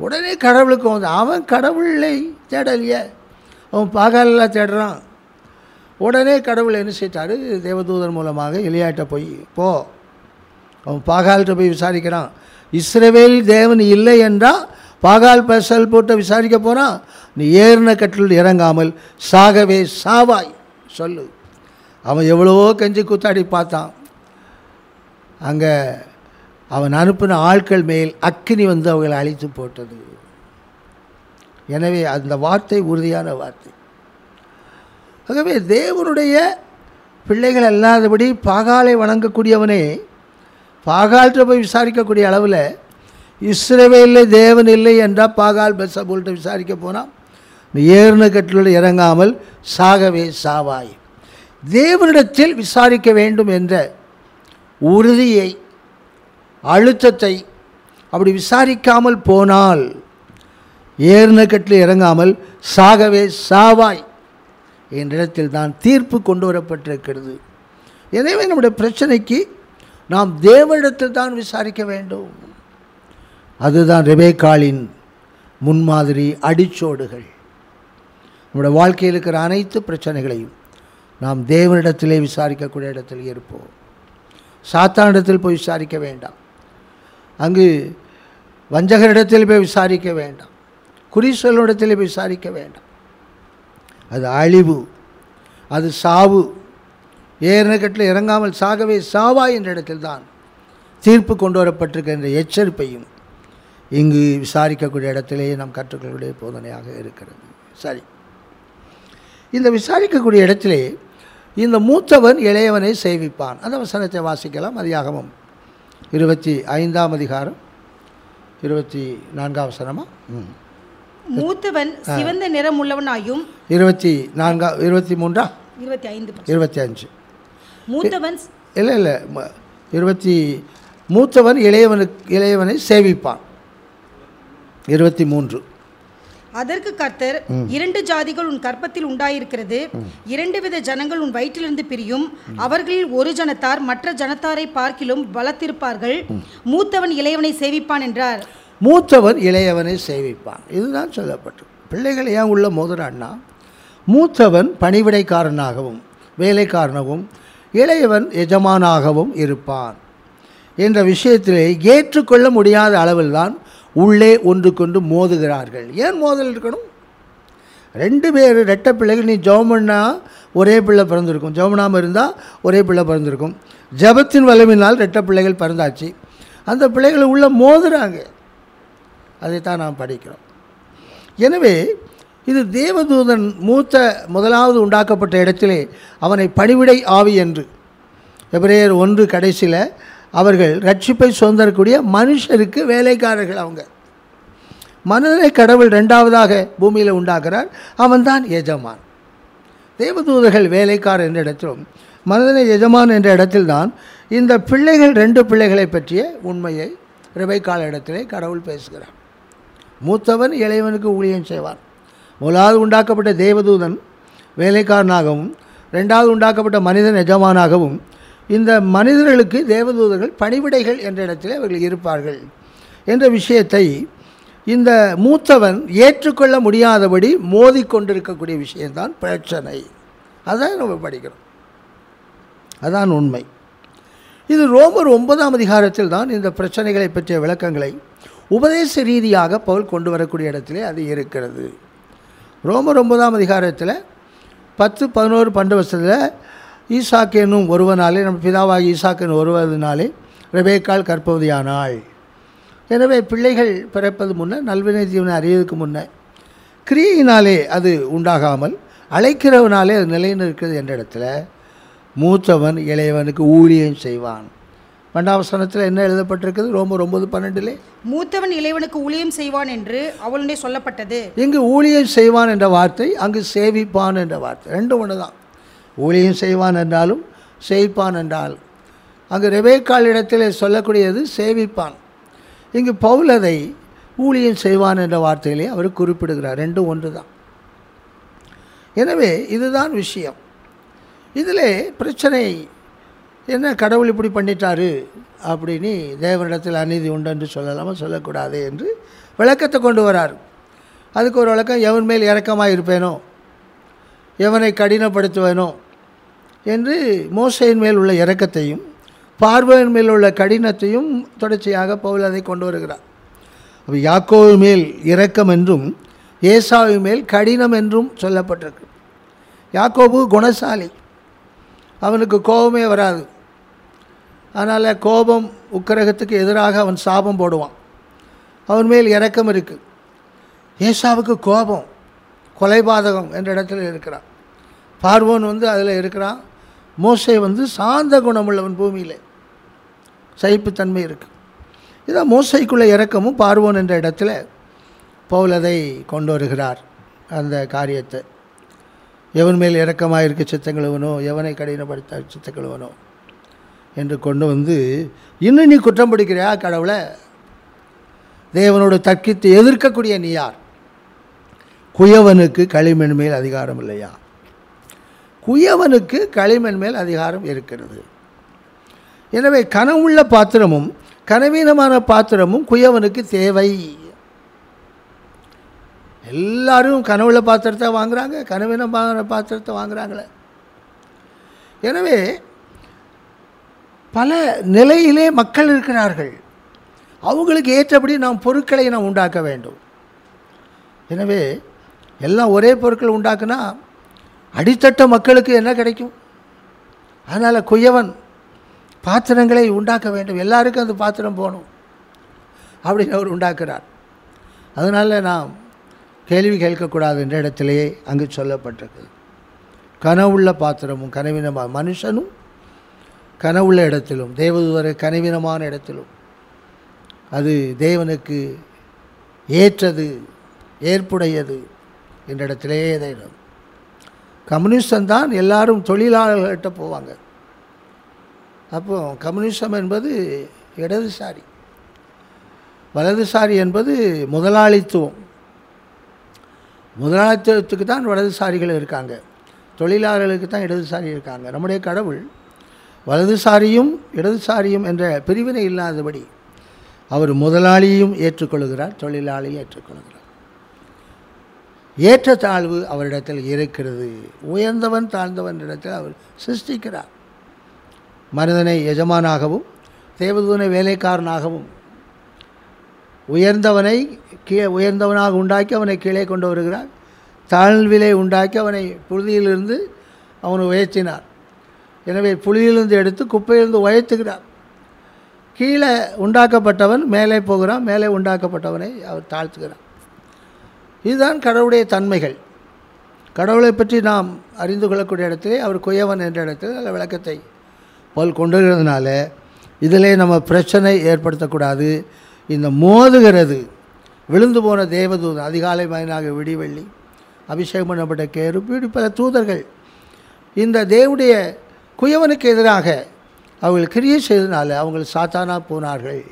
உடனே கடவுளுக்கு வந்து அவன் கடவுளை தேடலையே. அவன் பாகாலெல்லாம் தேடுறான். உடனே கடவுள் என்ன செய்தார்? தேவதூதன் மூலமாக இளையாட்ட போய் போ. அவன் பாகால்கிட்ட போய் விசாரிக்கிறான். இஸ்ரவேல் தேவன் இல்லை என்றால் பாகால் பசல் போட்டு விசாரிக்க போனால் நீ ஏறின கட்டில் இறங்காமல் சாகவே சாவாய் சொல்லு. அவன் எவ்வளவோ கஞ்சி கூத்தாடி பார்த்தான். அங்கே அவன் அனுப்பின ஆட்கள் மேல் அக்கினி வந்து அவங்களை அழித்து போட்டது. எனவே அந்த வார்த்தை உறுதியான வார்த்தை. ஆகவே தேவனுடைய பிள்ளைகள் அல்லாதபடி பாகாலை வணங்கக்கூடியவனே பாகால்கிட்ட போய் விசாரிக்கக்கூடிய அளவில் இஸ்ரவேலில் தேவன் இல்லை என்றால் பாகால் பெசபோல்கிட்ட விசாரிக்க போனால் ஏறுன கட்டிலோடு இறங்காமல் சாகவே சாவாய். தேவனிடத்தில் விசாரிக்க வேண்டும் என்ற உறுதியை அழுத்தத்தை அப்படி விசாரிக்காமல் போனால் ஏறின கட்டில் இறங்காமல் சாகவே சாவாய் என்ற இடத்தில் தான் தீர்ப்பு கொண்டு வரப்பட்டிருக்கிறது. எனவே நம்முடைய பிரச்சனைக்கு நாம் தேவனிடத்தில் தான் விசாரிக்க வேண்டும். அதுதான் ரெபேக்காலின் முன்மாதிரி அடிச்சோடுகள். நம்முடைய வாழ்க்கையில் இருக்கிற அனைத்து பிரச்சனைகளையும் நாம் தேவனிடத்திலே விசாரிக்கக்கூடிய இடத்தில் இருப்போம். சாத்தானிடத்தில் போய் விசாரிக்க வேண்டாம். அங்கு வஞ்சகரிடத்தில் போய் விசாரிக்க வேண்டாம். குறிசொல்லிடத்தில் போய் விசாரிக்க வேண்டாம். அது அழிவு அது சாவு. ஏறினக்கட்டில் இறங்காமல் சாகவே சாவா என்ற இடத்தில் தான் தீர்ப்பு கொண்டு வரப்பட்டிருக்கின்ற எச்சரிப்பையும் இங்கு விசாரிக்கக்கூடிய இடத்திலேயே நாம் கற்றுக்கொள்ளக்கூடிய போதனையாக இருக்கிறது. சரி. இந்த விசாரிக்கக்கூடிய இடத்திலே இந்த மூத்தவன் இளையவனை சேவிப்பான். அந்த வசனத்தை வாசிக்கலாம். அதிகாகமம் இருபத்தி ஐந்தாம் அதிகாரம் இருபத்தி நான்காம் வசனமா? ம். மூத்தவன் சிவந்த நிறம் உள்ளவனாயும் இருபத்தி நான்கா இருபத்தி மூன்றா? இருபத்தி ஐந்து இருபத்தி அஞ்சு மூத்தவன் இல்லை இல்லை இருபத்தி மூத்தவன் இளையவனுக்கு இளையவனை சேவிப்பான். இருபத்தி மூன்று. அதற்கு கர்த்தர் இரண்டு ஜாதிகள் உன் கற்பத்தில் உண்டாயிருக்கிறது. இரண்டு வித ஜனங்கள் உன் வயிற்றிலிருந்து பிரியும். அவர்களில் ஒரு ஜனத்தார் மற்ற ஜனத்தாரை பார்க்கிலும் பலத்திருப்பார்கள். மூத்தவன் இளையவனை சேவிப்பான் என்றார். மூத்தவன் இளையவனை சேவிப்பான். இதுதான் சொல்லப்பட்டு பிள்ளைகள் ஏன் உள்ள மோதுறான்னா மூத்தவன் பணிவிடைக்காரனாகவும் வேலைக்காரனாகவும் இளையவன் எஜமானாகவும் இருப்பான். என்ற விஷயத்திலே ஏற்றுக்கொள்ள முடியாத அளவில்தான் உள்ளே ஒன்று கொண்டு மோதுகிறார்கள். ஏன் மோதல் இருக்கணும்? ரெண்டு பேர் ரெட்டை பிள்ளைகள் நீ ஜெபம் ஒரே பிள்ளை பிறந்திருக்கும். ஜெபனாமல் இருந்தால் ஒரே பிள்ளை பிறந்திருக்கும். ஜெபத்தின் வலிமையினால் ரெட்டை பிள்ளைகள் பிறந்தாச்சு. அந்த பிள்ளைகளை உள்ளே மோதுகிறாங்க அதைத்தான் நாம் படிக்கிறோம். எனவே இது தேவதூதன் மூத்த முதலாவது உண்டாக்கப்பட்ட இடத்திலே அவனை பணிவிடை ஆவி என்று. எபிரேயர் ஒன்று கடைசியில் அவர்கள் ரட்சிப்பை சுதந்திரக்கூடிய மனுஷருக்கு வேலைக்காரர்கள் அவங்க. மனிதனை கடவுள் ரெண்டாவதாக பூமியில் உண்டாகிறார். அவன்தான் எஜமான். தேவதூதர்கள் வேலைக்காரர் என்ற இடத்திலும் மனிதனை எஜமான் என்ற இடத்தில்தான் இந்த பிள்ளைகள் ரெண்டு பிள்ளைகளை பற்றிய உண்மையை ரிபைக்கால இடத்திலே கடவுள் பேசுகிறார். மூத்தவன் இளையவனுக்கு ஊழியம் செய்வான். முதலாவது உண்டாக்கப்பட்ட தேவதூதன் வேலைக்காரனாகவும் ரெண்டாவது உண்டாக்கப்பட்ட மனிதன் எஜமானாகவும் இந்த மனிதர்களுக்கு தேவதூதர்கள் பணிவிடைகள் என்ற இடத்திலே அவர்கள் இருப்பார்கள் என்ற விஷயத்தை இந்த மூத்தவன் ஏற்றுக்கொள்ள முடியாதபடி மோதிக்கொண்டிருக்கக்கூடிய விஷயம்தான் பிரச்சனை. அதான் நம்ம படிக்கிறோம். அதான் உண்மை. இது ரோமர் ஒன்பதாம் அதிகாரத்தில் தான் இந்த பிரச்சனைகளை பற்றிய விளக்கங்களை உபதேச ரீதியாக பவுல் கொண்டு வரக்கூடிய இடத்திலே அது இருக்கிறது. ரோமர் ஒன்பதாம் அதிகாரத்தில் பத்து பதினோரு பண்டு வருஷத்தில் ஈசாக்கு என்னும் ஒருவனாலே நம்ம பிதாவாகி ஈசாக்கு என்னும் ஒருவதனாலே ரெபேக்கால் கற்பவதியானாள் எனவே பிள்ளைகள் பிறப்பது முன்னே நல்வினை ஜீவனை அறியதுக்கு முன்னே கிரியையினாலே அது உண்டாகாமல் அழைக்கிறவனாலே அது நிலைநிற்கிறது என்ற இடத்துல மூத்தவன் இளையவனுக்கு ஊழியம் செய்வான். பண்டாவசனத்தில் என்ன எழுதப்பட்டிருக்குது? ரோமர் ஒன்பது பன்னெண்டிலே? மூத்தவன் இளையவனுக்கு ஊழியம் செய்வான் என்று அவளுடைய சொல்லப்பட்டது. இங்கு ஊழியம் செய்வான் என்ற வார்த்தை அங்கு சேவிப்பான் என்ற வார்த்தை ரெண்டும் ஒன்று தான் ஊழியம் செய்வான் என்றாலும் செய்ப்பான் என்றால். அங்கு ரெபேக்கால் இடத்தில் சொல்லக்கூடியது சேவிப்பான். இங்கு பவுல் அதை ஊழியம் செய்வான் என்ற வார்த்தையிலே அவர் குறிப்பிடுகிறார். ரெண்டும் ஒன்று தான். எனவே இதுதான் விஷயம். இதில் பிரச்சனை என்ன கடவுள் இப்படி பண்ணிட்டாரு அப்படின்னு தேவனிடத்தில் அநீதி உண்டு என்று சொல்லலாமா? சொல்லக்கூடாது என்று விளக்கத்தை கொண்டு வரார். அதுக்கு ஒரு விளக்கம் எவன் மேல் இறக்கமாக இருப்பேனோ எவனை கடினப்படுத்துவேனோ? என்று மோசையின் மேல் உள்ள இறக்கத்தையும் பார்வையின் மேல் உள்ள கடினத்தையும் தொடர்ச்சியாக பவுல் அதை கொண்டு வருகிறார். அப்போ யாக்கோவு மேல் இரக்கம் என்றும் ஏசாவு மேல் கடினம் என்றும் சொல்லப்பட்டிருக்கு. யாக்கோபு குணசாலி. அவனுக்கு கோபமே வராது. அதனால் கோபம் உக்கிரகத்துக்கு எதிராக அவன் சாபம் போடுவான். அவன் மேல் இறக்கம் இருக்குது ஏசாவுக்கு கோபம் கொலைபாதகம் என்ற இடத்துல இருக்கிறான். பார்வோன் வந்து அதில் இருக்கிறான். மோசை வந்து சாந்த குணமுள்ளவன் பூமியில். சகிப்புத்தன்மை இருக்குது இதான் மோசைக்குள்ள இறக்கமும் பார்வோன் என்ற இடத்துல பவுல் அதை கொண்டு வருகிறார் அந்த காரியத்தை. எவன் மேல் இறக்கமாக இருக்க சித்தங்களுவனோ எவனை கடினப்படுத்த சித்தங்களுவனோ என்று கொண்டு வந்து இன்னும் நீ குற்றம் பிடிக்கிறியா கடவுளை? தேவனோடு தர்க்கித்து எதிர்க்கக்கூடிய நீ யார்? குயவனுக்கு களிமண் மேல் அதிகாரம் இல்லையா? குயவனுக்கு களிமண் மேல் அதிகாரம் இருக்கிறது. எனவே கனவுள்ள பாத்திரமும் கனவீனமான பாத்திரமும் குயவனுக்கு தேவை. எல்லாரும் கனவுள்ள பாத்திரத்தை வாங்குகிறாங்க கனவீனமான பாத்திரத்தை வாங்குகிறாங்களே எனவே பல நிலையிலே மக்கள் இருக்கிறார்கள். அவங்களுக்கு ஏற்றபடி நாம் பொருட்களை நாம் உண்டாக்க வேண்டும். எனவே எல்லாம் ஒரே பொருட்கள் உண்டாக்குனா அடித்தட்ட மக்களுக்கு என்ன கிடைக்கும்? அதனால் குயவன் பாத்திரங்களை உண்டாக்க வேண்டும். எல்லாருக்கும் அந்த பாத்திரம் போகணும். அப்படின்னு அவர் உண்டாக்குறார். அதனால் நாம் கேள்வி கேட்கக்கூடாது என்ற இடத்திலேயே அங்கு சொல்லப்பட்டிருக்கு கனவுள்ள பாத்திரமும் கனவீனமாக மனுஷனும் கனவுள்ள இடத்திலும் தேவதூதர் கனவீனமான இடத்திலும். அது தேவனுக்கு ஏற்றது ஏற்புடையது என்ற இடத்திலே இதை கம்யூனிசம் தான் எல்லாரும் தொழிலாளர்கள்ட்ட போவாங்க. அப்போ கம்யூனிசம் என்பது இடதுசாரி. வலதுசாரி என்பது முதலாளித்துவம். முதலாளித்துவத்துக்கு தான் வலதுசாரிகள் இருக்காங்க. தொழிலாளர்களுக்கு தான் இடதுசாரி இருக்காங்க. நம்முடைய கடவுள் வலதுசாரியும் இடதுசாரியும் என்ற பிரிவினை இல்லாதபடி அவர் முதலாளியும் ஏற்றுக்கொள்கிறார் தொழிலாளியும் ஏற்றுக்கொள்கிறார். ஏற்றத்தாழ்வு அவரிடத்தில் இருக்கிறது. உயர்ந்தவன் தாழ்ந்தவன் இடத்தில் அவர் சிருஷ்டிக்கிறார். மனிதனை எஜமானாகவும் தேவதூனை வேலைக்காரனாகவும் உயர்ந்தவனை கீழே உயர்ந்தவனாக உண்டாக்கி அவனை கீழே கொண்டு வருகிறார். தாழ்விலை உண்டாக்கி அவனை புழுதியிலிருந்து அவனை உயர்த்தினார். எனவே புழுதியிலிருந்து எடுத்து குப்பையிலிருந்து உயர்த்துகிறார். கீழே உண்டாக்கப்பட்டவன் மேலே போகிறான். மேலே உண்டாக்கப்பட்டவனை அவர் தாழ்த்துகிறார். இதுதான் கடவுளுடைய தன்மைகள். கடவுளை பற்றி நாம் அறிந்து கொள்ளக்கூடிய இடத்திலே அவர் குயவன் என்ற இடத்தில் அந்த விளக்கத்தை போல் கொண்டு இதிலே நம்ம பிரச்சனை ஏற்படுத்தக்கூடாது. இந்த மோதுகிறது. விழுந்து போன தேவதூதன் அதிகாலை மயனாக விடிவெள்ளி அபிஷேகம் பண்ணப்பட்ட கேரு இப்படி பல தூதர்கள் இந்த தேவுடைய குயவனுக்கு எதிராக அவர்கள் கிரியை செய்தனால அவங்கள் சாத்தானா போனார்கள்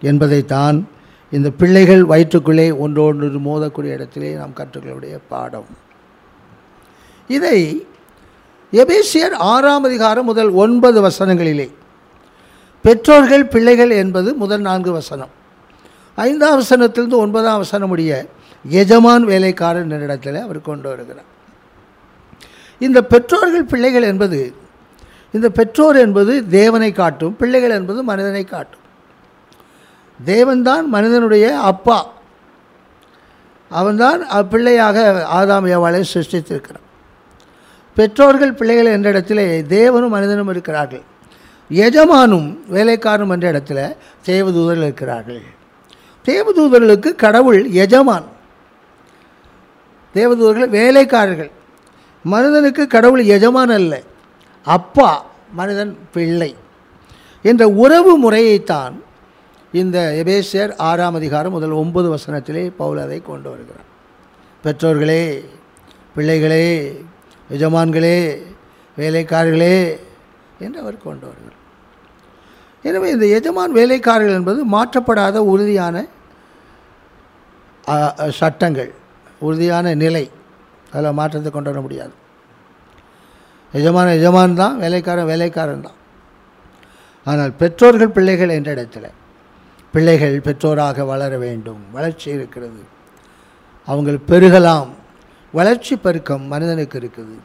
என்பதைத்தான் இந்த பிள்ளைகள் வயிற்றுக்குள்ளே ஒன்றொன்று மோதக்கூடிய இடத்திலே நாம் கற்றுக்களுடைய பாடம். இதை எபேசியர் ஆறாம் அதிகாரம் முதல் ஒன்பது வசனங்களிலே பெற்றோர்கள் பிள்ளைகள் என்பது முதல் நான்கு வசனம். ஐந்தாம் வசனத்திலிருந்து ஒன்பதாம் வசனமுடைய உடைய எஜமான் வேலைக்காரன் என்னிடத்தில் அவர் கொண்டு வருகிறார். இந்த பெற்றோர்கள் பிள்ளைகள் என்பது இந்த பெற்றோர் என்பது தேவனை காட்டும் பிள்ளைகள் என்பது மனிதனை காட்டும். தேவன்தான் மனிதனுடைய அப்பா. அவன்தான் அப்பிள்ளையாக ஆதாம் ஏவாளை சிருஷ்டித்திருக்கிறான். பெற்றோர்கள் பிள்ளைகள் என்ற இடத்திலே தேவனும் மனிதனும் இருக்கிறார்கள். எஜமானும் வேலைக்காரனும் என்ற இடத்துல தேவதூதர்கள் இருக்கிறார்கள். தேவதூதர்களுக்கு கடவுள் எஜமான். தேவதூதர்கள் வேலைக்காரர்கள். மனிதனுக்கு கடவுள் எஜமான் அல்ல. அப்பா மனிதன் பிள்ளை. என்ற உறவு முறையைத்தான் இந்த எபேசியர் ஆறாம் அதிகாரம் முதல் ஒன்பது வசனத்திலே பவுல் அதை கொண்டு வருகிறார். பெற்றோர்களே பிள்ளைகளே எஜமான்களே வேலைக்காரர்களே என்று அவர் கொண்டு வருகிறார். எனவே இந்த எஜமான் வேலைக்காரர்கள் என்பது மாற்றப்படாத உறுதியான சட்டங்கள் உறுதியான நிலை. அதில் மாற்றத்தை கொண்டு வர முடியாது. எஜமான எஜமான் தான் வேலைக்காரன் வேலைக்காரன் தான். ஆனால் பெற்றோர்கள் பிள்ளைகள் என்ற இடத்துல பிள்ளைகள் பெற்றோராக வளர வேண்டும். வளர்ச்சி இருக்கிறது. அவங்கள் பெருகலாம். வளர்ச்சி பெருக்கம் மனிதனுக்கு இருக்குது.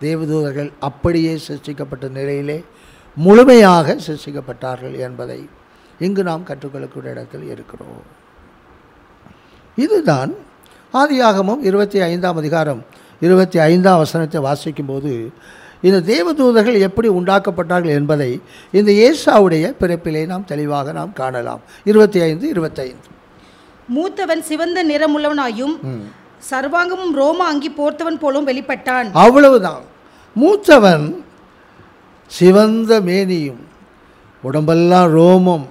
தேவதூதர்கள் அப்படியே சிருஷ்டிக்கப்பட்ட நிலையிலே முழுமையாக சிருஷ்டிக்கப்பட்டார்கள் என்பதை இங்கு நாம் கற்றுக்கொள்ளக்கூடிய இடத்தில் இருக்கிறோம். இதுதான் ஆதியாகமும் இருபத்தி ஐந்தாம் அதிகாரம் இருபத்தி ஐந்தாம் வசனத்தை வாசிக்கும்போது இந்த தேவதூதர்கள் எப்படி உண்டாக்கப்பட்டார்கள் என்பதை இந்த ஏசாவுடைய பிறப்பிலே நாம் தெளிவாக நாம் காணலாம். இருபத்தி ஐந்து இருபத்தைந்து. மூத்தவன் சிவந்த நிறமுள்ளவனாயும் சர்வாங்கமும் ரோம அங்கி போர்த்தவன் போலும் வெளிப்பட்டான். அவ்வளவுதான். மூத்தவன் சிவந்த மேனியும் உடம்பெல்லாம் ரோமம்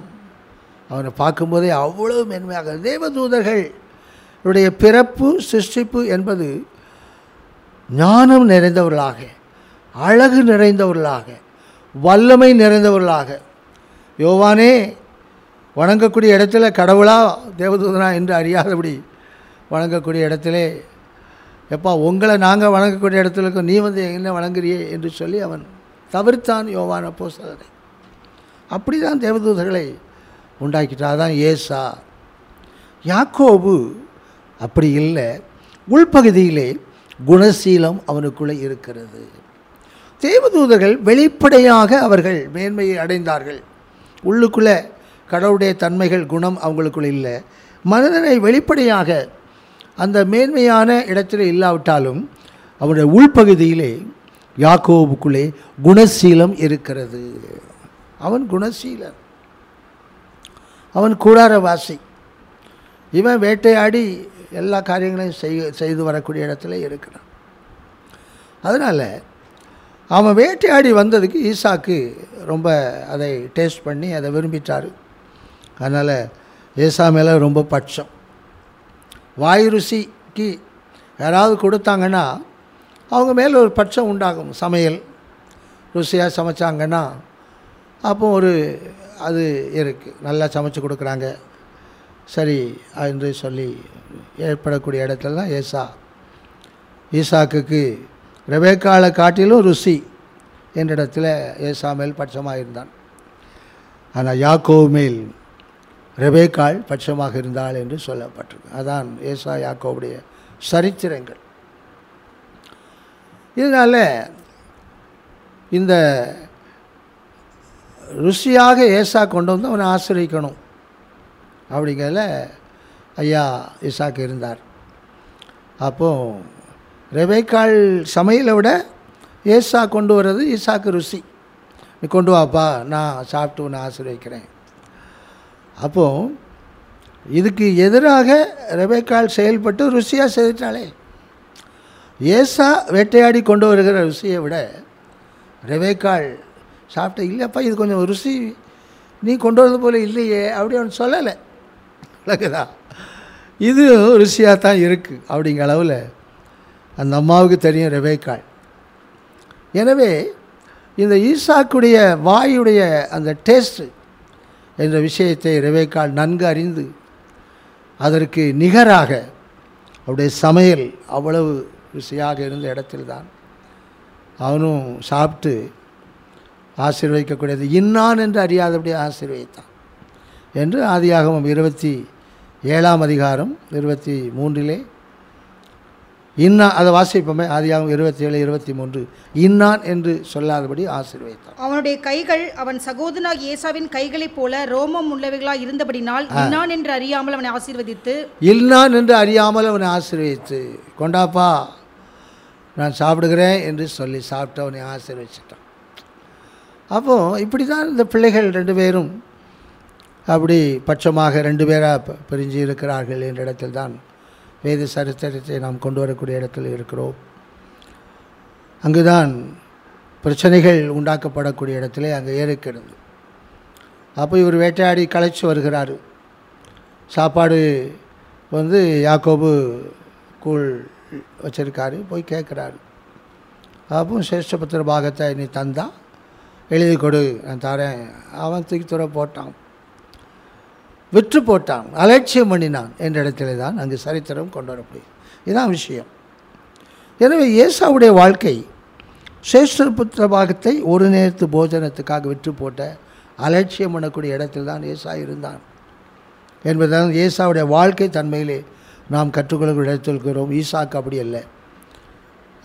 அவனை பார்க்கும்போதே அவ்வளவு மென்மையாக தேவதூதர்கள் உடைய பிறப்பு சிருஷ்டிப்பு என்பது ஞானம் நிறைந்தவர்களாக அழகு நிறைந்தவர்களாக வல்லமை நிறைந்தவர்களாக. யோவானே வணங்கக்கூடிய இடத்துல கடவுளா தேவதூதனா என்று அறியாதபடி வணங்கக்கூடிய இடத்திலே எப்பா உங்களை நாங்கள் வணங்கக்கூடிய இடத்துல இருக்கோம், நீ வந்து என்ன வணங்குறியே என்று சொல்லி அவன் தவிர்த்தான் யோவான போஸ்தகனை அப்படி தான் தேவதூதர்களை உண்டாக்கிட்டா தான் ஏசா. யாக்கோபு அப்படி இல்லை. உள்பகுதியிலே குணசீலம் அவனுக்குள்ளே இருக்கிறது. தேவதூதர்கள் வெளிப்படையாக அவர்கள் மேன்மையை அடைந்தார்கள். உள்ளுக்குள்ளே கடவுளுடைய தன்மைகள் குணம் அவங்களுக்குள்ள இல்லை. மனிதனை வெளிப்படையாக அந்த மேன்மையான இடத்தில் இல்லாவிட்டாலும் அவனுடைய உள்பகுதியிலே யாக்கோவுக்குள்ளே குணசீலம் இருக்கிறது. அவன் குணசீலன். அவன் கூடாரவாசி. இவன் வேட்டையாடி எல்லா காரியங்களையும் செய் செய்து வரக்கூடிய இடத்துல இருக்கிறான். அதனால் அவன் வேட்டையாடி வந்ததுக்கு ஈசாக்கு ரொம்ப அதை டேஸ்ட் பண்ணி அதை விரும்பிட்டார். அதனால் ஏசா மேலே ரொம்ப பட்சம். வாய் ருசிக்கு யாராவது கொடுத்தாங்கன்னா அவங்க மேலே ஒரு பட்சம் உண்டாகும் சமையல். ருசியாக சமைச்சாங்கன்னா அப்போ ஒரு அது இருக்குது நல்லா சமைச்சு கொடுக்குறாங்க. சரி என்று சொல்லி ஏற்படக்கூடிய இடத்துல தான் ஏசா. ஈசாக்குக்கு ரெபேக்காலை காட்டிலும் ருசி என்றிடத்தில் இடத்துல ஏசா மேல் பட்சமாக இருந்தான் ஆனால் யாக்கோவு மேல் ரெபேக்காள் பட்சமாக இருந்தாள் என்று சொல்லப்பட்டிருக்கு. அதான் ஏசா யாக்கோவுடைய சரித்திரங்கள். இதனால் இந்த ருசியாக ஏசா கொண்டு வந்து அவனை ஆசிரியக்கணும் அப்படிங்கிறதுல ஐயா இசாக்கு இருந்தார். அப்போது ரெபேக்காள் சமையலை விட ஏசா கொண்டு வர்றது ஈசாக்கு ருசி. நீ கொண்டு வாப்பா நான் சாப்பிட்டு உன்னை ஆசிரியக்கிறேன் அப்போது இதுக்கு எதிராக ரெபேக்கால் செயல்பட்டு ருசியாக செய்துட்டாளே. ஏசா வேட்டையாடி கொண்டு வருகிற ருசியை விட ரெவேக்கால் சாப்பிட்ட இல்லைப்பா இது கொஞ்சம் ருசி நீ கொண்டு வரது போல் இல்லையே அப்படி அவன் சொல்லலை. விளக்குதா இது ருசியாக தான் இருக்குது அப்படிங்கிற அளவில் அந்த அம்மாவுக்கு தெரியும் ரெவேக்காள் எனவே இந்த ஈசாக்குடைய வாயுடைய அந்த டேஸ்ட்டு என்ற விஷயத்தை ரெவேக்காள் நன்கு அறிந்து அதற்கு நிகராக அவருடைய சமையல் அவ்வளவு ருசியாக இருந்த இடத்தில்தான். அவனும் சாப்பிட்டு ஆசீர்வதிக்கக்கூடியது இன்னான் என்று அறியாதபடி ஆசீர்வதித்தான் என்று ஆதியாகவும் இருபத்தி ஏழாம் அதிகாரம் இருபத்தி மூன்றிலே இன்னா அதை வாசிப்போமே ஆதியாகமம் இருபத்தி ஏழு இருபத்தி மூன்று இன்னான் என்று சொல்லாதபடி ஆசீர்வதித்தான். அவனுடைய கைகள் அவன் சகோதரனாக ஏசாவின் கைகளைப் போல ரோமம் உள்ளவைகளாய் இருந்தபடினால் இன்னான் என்று அறியாமல் அவனை ஆசீர்வதித்து. இன்னான் என்று அறியாமல் அவனை ஆசீர்வதித்து. கொண்டாப்பா நான் சாப்பிடுகிறேன் என்று சொல்லி சாப்பிட்டு அவனை ஆசீர்வதிச்சிட்டான். அப்போது இப்படி தான் இந்த பிள்ளைகள் ரெண்டு பேரும் அப்படி பட்சமாக ரெண்டு பேராக பிரிஞ்சு இருக்கிறார்கள் என்ற இடத்தில் தான் வேத சரித்திரத்தை நாம் கொண்டு வரக்கூடிய இடத்தில் இருக்கிறோம். அங்குதான் பிரச்சனைகள் உண்டாக்கப்படக்கூடிய இடத்துல அங்கே இருக்கிறது அப்போ இவர் வேட்டையாடி களைச்சி வருகிறார். சாப்பாடு வந்து யாக்கோபு கூழ் வச்சிருக்காரு போய் கேட்குறாரு. அப்போ சிரேஷ்டபுத்திர பாகத்தை நீ தந்தா எழுதி கொடு நான் தரேன். அவன் தூக்கி துறை போட்டான். விற்று போட்டான் அலட்சியம் பண்ணினான் என்ற இடத்திலே தான் அங்கு சரித்திரம் கொண்டு வரப்படுகிறது இதுதான் விஷயம். எனவே இயேசாவுடைய வாழ்க்கை சேஷ்டபுத்திர பாகத்தை ஒரு நேரத்து போஜனத்துக்காக விற்று போட்ட அலட்சியம் பண்ணக்கூடிய இடத்தில் தான் ஏசா இருந்தான். என்பதுதான் ஏசாவுடைய வாழ்க்கை தன்மையிலே நாம் கற்றுக்கொள்ள இடத்திருக்கிறோம் ஈசாக்கு அப்படி அல்ல.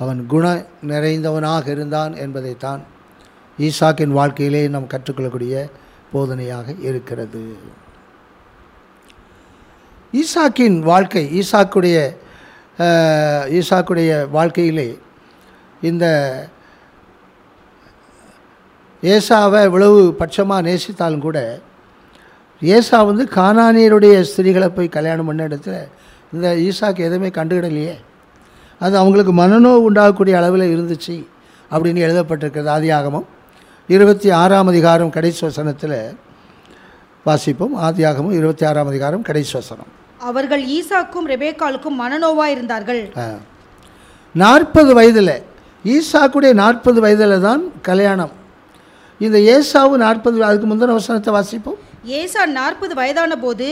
அவன் குண நிறைந்தவனாக இருந்தான் என்பதைத்தான் ஈசாக்கின் வாழ்க்கையிலே நாம் கற்றுக்கொள்ளக்கூடிய போதனையாக இருக்கிறது. ஈசாக்கின் வாழ்க்கை ஈசாக்குடைய ஈசாக்குடைய வாழ்க்கையிலே இந்த ஏசாவை இவ்வளவு பட்சமாக நேசித்தாலும் கூட ஏசா வந்து கானானியருடைய ஸ்திரீகளை போய் கல்யாணம் பண்ண இடத்துல இந்த ஈசாக்கு எதுவுமே கண்டுகிடலையே. அது அவங்களுக்கு மனநோவு உண்டாகக்கூடிய அளவில் இருந்துச்சு அப்படின்னு எழுதப்பட்டிருக்கிறது ஆதியாகமம். இருபத்தி ஆறாம் அதிகாரம் கடைசி வசனத்தில் வாசிப்போம். ஆதியாகமும் இருபத்தி ஆறாம் அதிகாரம் கடைசி வசனம். அவர்கள் ஈசாக்கும் ரெபேக்காலுக்கும் மனநோவாய் இருந்தார்கள். நாற்பது வயதில் ஈசாக்குடைய நாற்பது வயதில் தான் கல்யாணம். இந்த ஏசாவு நாற்பது அதுக்கு முந்தின வசனத்தை வாசிப்போம். ஏசா நாற்பது வயதான போது.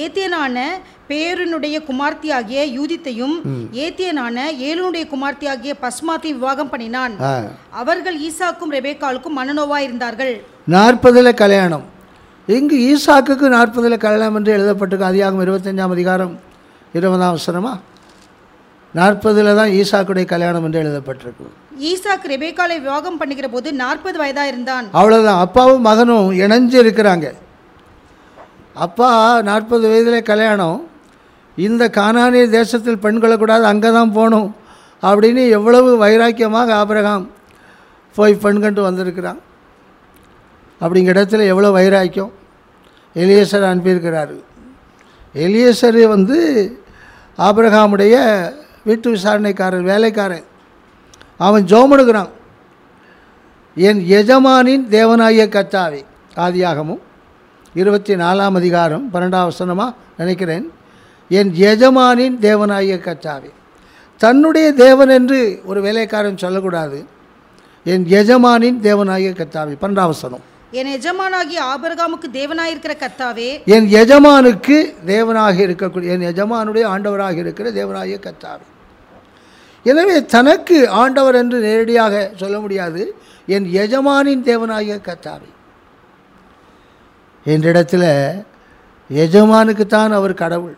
ஏத்தியனான பேருனுடைய குமார்த்தியாகிய யூதித்தையும் ஏத்தியனான ஏலுனுடைய குமார்த்தியாகிய பஸ்மாத்தை விவாகம் பண்ணினான். அவர்கள் ஈசாக்கும் ரெபேக்காலுக்கும் மனநோவாய் இருந்தார்கள். நாற்பதில் கல்யாணம். இங்கு ஈசாக்குக்கு நாற்பதில் கல்யாணம் என்று எழுதப்பட்டிருக்கு. அதிகாரம் இருபத்தஞ்சாம் அதிகாரம் இருபதாம் வசனமா? நாற்பதில் தான் ஈசாக்குடைய கல்யாணம் என்று எழுதப்பட்டிருக்கு. ஈசாக்கு ரெபேக்காலை விவாகம் பண்ணுகிற போது நாற்பது வயதா இருந்தான் அவ்வளோதான் அப்பாவும் மகனும் இணைஞ்சு இருக்கிறாங்க. அப்பா நாற்பது வயதில் கல்யாணம். இந்த கானானிய தேசத்தில் பெண் கொள்ளக்கூடாது அங்கே தான் போகணும் அப்படின்னு எவ்வளவு வைராக்கியமாக ஆபிரகாம் போய் பெண் கண்டு வந்திருக்கிறான். அப்படிங்கிற இடத்துல எவ்வளோ வைராக்கியம்? எலியேசர் அனுப்பியிருக்கிறார். எலியேசர் வந்து ஆபிரகாமுடைய வீட்டு விசாரணைக்காரன் வேலைக்காரன். அவன் ஜோமெடுக்கிறான் என் எஜமானின் தேவனாய கர்த்தாவே ஆதியாகமும் இருபத்தி நாலாம் அதிகாரம் பன்னெண்டாம் வசனமாக நினைக்கிறேன். என் எஜமானின் தேவனாய கர்த்தாவே தன்னுடைய தேவன் என்று ஒரு வேலைக்காரன் சொல்லக்கூடாது. என் எஜமானின் தேவனாகிய கர்த்தாவே பன்னெண்டாம் வசனம். என் எஜமானாகிய தேவனாக தேவனாயிருக்கிற கத்தாவே என் எஜமானுக்கு தேவனாக இருக்கக்கூடிய என் எஜமானுடைய ஆண்டவராக இருக்கிற தேவனாகிய கத்தாவே எனவே தனக்கு ஆண்டவர் என்று நேரடியாக சொல்ல முடியாது. என் எஜமானின் தேவனாகிய கத்தாவே என்ற எஜமானுக்குத்தான் அவர் கடவுள்.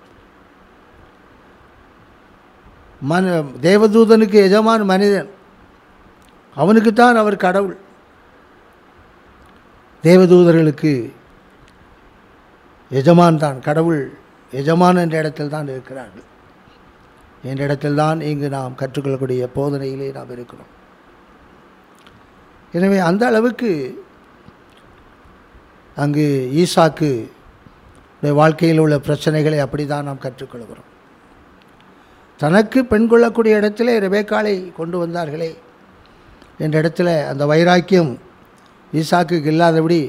மன தேவதூதனுக்கு எஜமான் மனிதன். அவனுக்குத்தான் அவர் கடவுள். தேவதூதர்களுக்கு எஜமான் தான் கடவுள் எஜமான் என்ற இடத்தில் தான் இருக்கிறார்கள். என்ற இடத்தில் தான் இங்கு நாம் கற்றுக்கொள்ளக்கூடிய போதனையிலே நாம் இருக்கிறோம். எனவே அந்த அளவுக்கு அங்கு ஈசாக்கு வாழ்க்கையில் உள்ள பிரச்சனைகளை அப்படி தான் நாம் கற்றுக்கொள்கிறோம். தனக்கு பெண் கொள்ளக்கூடிய இடத்திலே ரெபேக்காலை கொண்டு வந்தார்களே என்ற இடத்துல அந்த வைராக்கியம் ஈசாக்குக்கு இல்லாதபடி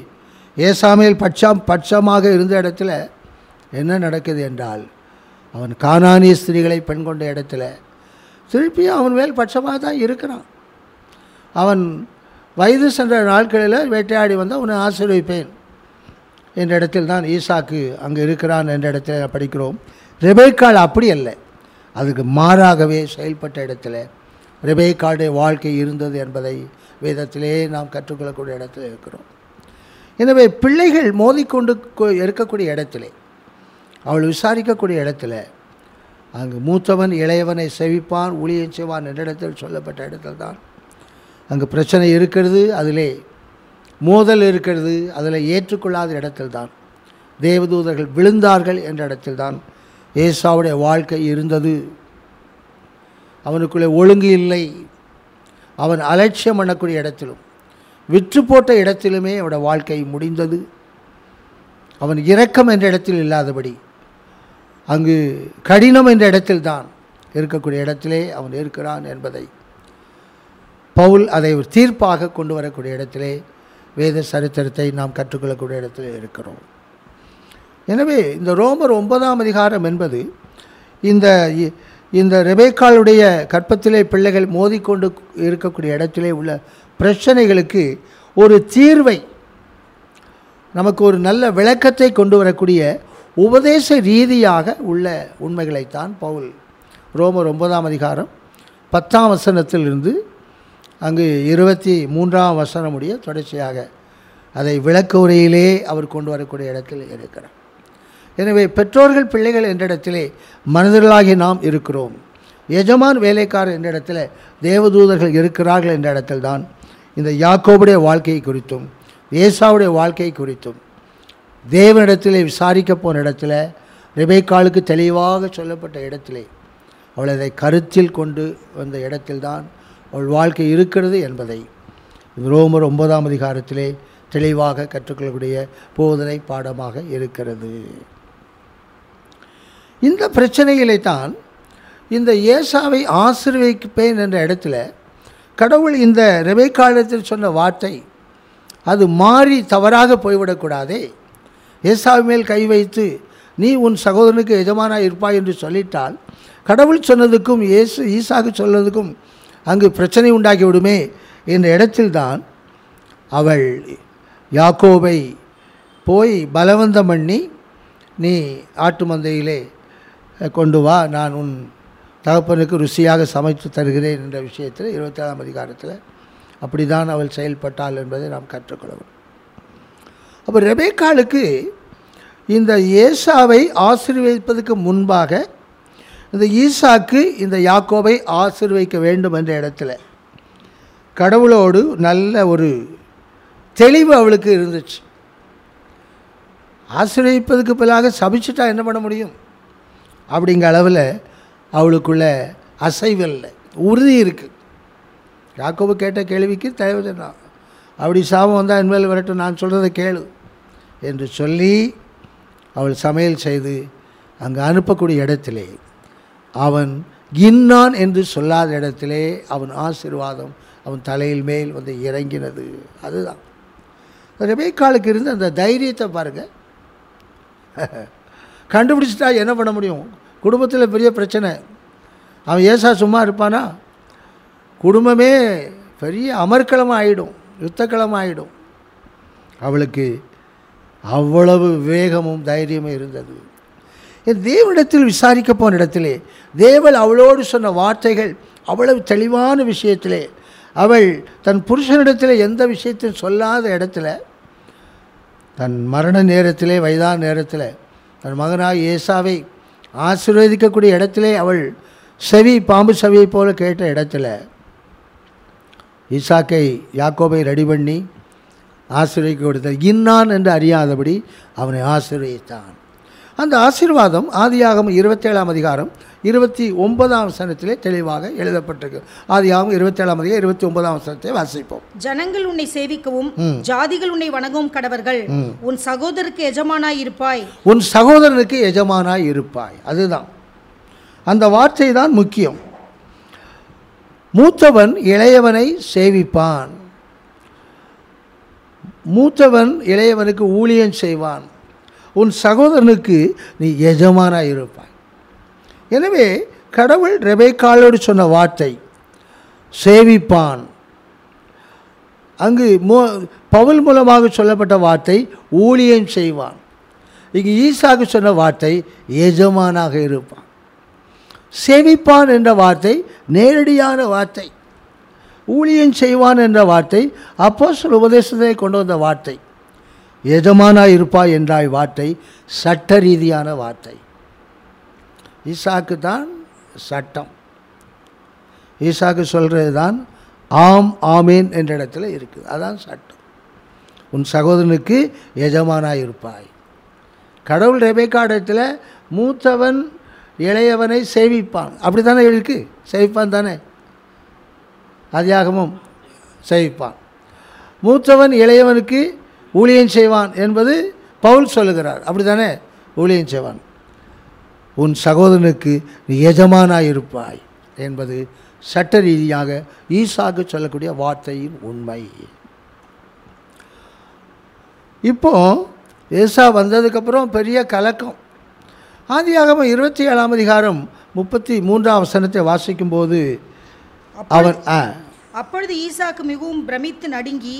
ஏசாமையில் பட்சம் பட்சமாக இருந்த இடத்துல என்ன நடக்குது என்றால் அவன் காணானிய ஸ்திரீகளை பெண் கொண்ட இடத்துல திருப்பியும் அவன் மேல் பட்சமாக தான் இருக்கிறான். அவன் வயது சென்ற நாட்களில் வேட்டையாடி வந்தால் உன்னை ஆசீர்விப்பேன் என்ற இடத்தில் தான் ஈசாக்கு அங்கே இருக்கிறான் என்ற இடத்துல படிக்கிறோம். ரெபேக்காள் அப்படி அல்ல. அதுக்கு மாறாகவே செயல்பட்ட இடத்துல ரெபேக்காளுடைய வாழ்க்கை இருந்தது என்பதை வேதத்திலே நாம் கற்றுக்கொள்ளக்கூடிய இடத்துல இருக்கிறோம். எனவே பிள்ளைகள் மோதிக்கொண்டு இருக்கக்கூடிய இடத்துல அவள் விசாரிக்கக்கூடிய இடத்துல அங்கு மூத்தவன் இளையவனை செவிப்பான் ஊழியம் செய்வான் என்ற இடத்தில் சொல்லப்பட்ட இடத்துல தான் அங்கு பிரச்சனை இருக்கிறது அதிலே மோதல் இருக்கிறது அதில் ஏற்றுக்கொள்ளாத இடத்தில் தான் தேவதூதர்கள் விழுந்தார்கள் என்ற இடத்தில் தான் ஏசாவுடைய வாழ்க்கை இருந்தது. அவனுக்குள்ளே ஒழுங்கு இல்லை அவன் அலட்சியம் பண்ணக்கூடிய இடத்திலும் விற்று போட்ட இடத்திலுமே அவனோட வாழ்க்கை முடிந்தது. அவன் இரக்கம் என்ற இடத்தில் இல்லாதபடி அங்கு கடினம் என்ற இடத்தில் தான் இருக்கக்கூடிய இடத்திலே அவன் இருக்கிறான் என்பதை பவுல் அதை ஒரு தீர்ப்பாக கொண்டு வரக்கூடிய இடத்திலே வேத சரித்திரத்தை நாம் கற்றுக்கொள்ளக்கூடிய இடத்திலே இருக்கிறோம். எனவே இந்த ரோமர் ஒன்பதாம் அதிகாரம் என்பது இந்த இ- இந்த ரெபேக்காளுடைய கற்பத்திலே பிள்ளைகள் மோதிக்கொண்டு இருக்கக்கூடிய இடத்திலே உள்ள பிரச்சனைகளுக்கு ஒரு தீர்வை நமக்கு ஒரு நல்ல விளக்கத்தை கொண்டு வரக்கூடிய உபதேச ரீதியாக உள்ள உண்மைகளைத்தான் பவுல் ரோமர் ஒன்பதாம் அதிகாரம் பத்தாம் வசனத்திலிருந்து அங்கு இருபத்தி மூன்றாம் வசனமுடைய தொடர்ச்சியாக அதை விளக்க உரையிலே அவர் கொண்டு வரக்கூடிய இடத்தில் இருக்கிறார். எனவே பெற்றோர்கள் பிள்ளைகள் என்ற இடத்திலே மனிதர்களாகி நாம் இருக்கிறோம். எஜமான் வேலைக்காரர் என்ற இடத்துல தேவதூதர்கள் இருக்கிறார்கள் என்ற இடத்தில்தான் இந்த யாக்கோபுடைய வாழ்க்கையை குறித்தும் ஏசாவுடைய வாழ்க்கை குறித்தும் தேவனிடத்திலே விசாரிக்க போன இடத்துல ரெபேக்காளுக்கு தெளிவாக சொல்லப்பட்ட இடத்திலே அவள் அதை கருத்தில் கொண்டு வந்த இடத்தில்தான் அவள் வாழ்க்கை இருக்கிறது என்பதை ரோமர் ஒன்பதாம் அதிகாரத்திலே தெளிவாக கற்றுக்கொள்ளக்கூடிய போதனை பாடமாக இருக்கிறது. இந்த பிரச்சனைகளை தான் இந்த ஏசாவை ஆசீர்வதிப்பேன் என்ற இடத்துல கடவுள் இந்த ரெபைக்காலத்தில் சொன்ன வார்த்தை அது மாறி தவறாக போய்விடக்கூடாதே. ஏசாவு மேல் கை வைத்து நீ உன் சகோதரனுக்கு எஜமானாக இருப்பாய் என்று சொல்லிட்டால் கடவுள் சொன்னதுக்கும் இயேசு ஈசாக்கு சொன்னதுக்கும் அங்கு பிரச்சனை உண்டாகிவிடுமே என்ற இடத்தில்தான் அவள் யாக்கோபை போய் பலவந்தம் பண்ணி நீ ஆட்டு மந்தையிலே கொண்டு வா நான் உன் தகப்பனுக்கு ருசியாக சமைத்து தருகிறேன் என்ற விஷயத்தில் இருபத்தேழாம் அதிகாரத்தில் அப்படி தான் அவள் செயல்பட்டாள் என்பதை நாம் கற்றுக்கொள்ளவும் அப்போ ரெபேக்காளுக்கு இந்த ஏசாவை ஆசீர்வதிப்பதற்கு முன்பாக இந்த ஈசாக்கு இந்த யாக்கோவை ஆசீர்வதிக்க வேண்டும் என்ற இடத்துல கடவுளோடு நல்ல ஒரு தெளிவு அவளுக்கு இருந்துச்சு. ஆசீர்வதிப்பதுக்கு பதிலாக சபிச்சுட்டா என்ன பண்ண முடியும்? அப்படிங்கிற அளவில் அவளுக்குள்ள அசைவில்லை உறுதி இருக்குது யாக்கோபு கேட்ட கேள்விக்கு தலைவர் சொன்னான் அப்படி சாபம் வந்தால் இனிமேல் வரட்டும் நான் சொல்கிறத கேளு என்று சொல்லி அவள் சமையல் செய்து அங்கே அனுப்பக்கூடிய இடத்திலே அவன் இன்னான் என்று சொல்லாத இடத்திலே அவன் ஆசீர்வாதம் அவன் தலையில் மேல் வந்து இறங்கினது. அதுதான். ரெபேக்காலுக்கு இருந்து அந்த தைரியத்தை பாருங்கள் கண்டுபிடிச்சிட்டா என்ன பண்ண முடியும்? குடும்பத்தில் பெரிய பிரச்சனை. அவன் ஏசா சும்மா இருப்பானா? குடும்பமே பெரிய அமர்க்களமாக ஆகிடும் யுத்தக்களமாக ஆகிடும் அவளுக்கு அவ்வளவு வேகமும் தைரியமும் இருந்தது. என் தேவனிடத்தில் விசாரிக்க போன இடத்திலே தேவன் அவளோடு சொன்ன வார்த்தைகள் அவ்வளவு தெளிவான விஷயத்திலே அவள் தன் புருஷனிடத்தில் எந்த விஷயத்தையும் சொல்லாத இடத்துல தன் மரண நேரத்திலே வயதான நேரத்தில் தன் மகனாக ஏசாவை ஆசீர்வதிக்கக்கூடிய இடத்திலே அவள் செவி பாம்பு செவியை போல கேட்ட இடத்துல ஈசாக்கை யாக்கோபை ரெடி பண்ணி ஆசீர்வதிக்க கொடுத்த இன்னான் என்று அறியாதபடி அவனை ஆசீர்வதித்தான். அந்த ஆசீர்வாதம் ஆதியாகம் இருபத்தேழாம் அதிகாரம் இருபத்தி ஒன்பதாம் வசனத்திலே தெளிவாக எழுதப்பட்டிருக்கு. ஆதியாகமம் இருபத்தேழாம் அதிகாரம் இருபத்தி ஒன்பதாம் வசனத்தை வாசிப்போம். ஜனங்கள் உன்னை சேவிக்கவும் ஜாதிகள் உன்னை வணங்கவும் கடவர்கள். உன் சகோதரருக்கு எஜமானாய் இருப்பாய். உன் சகோதரனுக்கு எஜமானாய் இருப்பாய். அதுதான். அந்த வார்த்தை தான் முக்கியம். மூத்தவன் இளையவனை சேவிப்பான். மூத்தவன் இளையவனுக்கு ஊழியம் செய்வான். உன் சகோதரனுக்கு நீ எஜமானாய் இருப்பாய். எனவே கடவுள் ரெபேக்காலோடு சொன்ன வார்த்தை சேவிப்பான். அங்கு மோ பவுல் மூலமாக சொல்லப்பட்ட வார்த்தை ஊழியம் செய்வான். இங்கு ஈசாக்கு சொன்ன வார்த்தை எஜமானாக இருப்பான். சேவிப்பான் என்ற வார்த்தை நேரடியான வார்த்தை. ஊழியம் செய்வான் என்ற வார்த்தை அப்போ சில உபதேசத்தை கொண்டு வந்த வார்த்தை. எஜமானாய் இருப்பாய் என்றாய் வார்த்தை சட்ட ரீதியான வார்த்தை. ஈசாக்கு தான் சட்டம். ஈசாக்கு சொல்கிறது தான் ஆம் ஆமேன் என்ற இடத்துல இருக்குது அதான் சட்டம். உன் சகோதரனுக்கு எஜமானாய் இருப்பாய். கடவுள் ரெபேக்கா இடத்துல மூத்தவன் இளையவனை சேவிப்பான். அப்படி தானே இருக்கு? சேவிப்பான் தானே? அதியாகமும் சேவிப்பான். மூத்தவன் இளையவனுக்கு ஊழியம் செய்வான் என்பது பவுல் சொல்லுகிறார். அப்படி தானே ஊழியம் செய்வான். உன் சகோதரனுக்கு நீ எஜமானாய் இருப்பாய் என்பது சட்ட ரீதியாக ஈசாக்கு சொல்லக்கூடிய வார்த்தையின் உண்மை. இப்போ ஏசா வந்ததுக்கப்புறம் பெரிய கலக்கம். ஆதியாகமம் இருபத்தி ஏழாம் அதிகாரம் முப்பத்தி மூன்றாம் வசனத்தை வாசிக்கும்போது அவன் அப்பொழுது ஈசாக்கு மிகவும் பிரமித்து நடுங்கி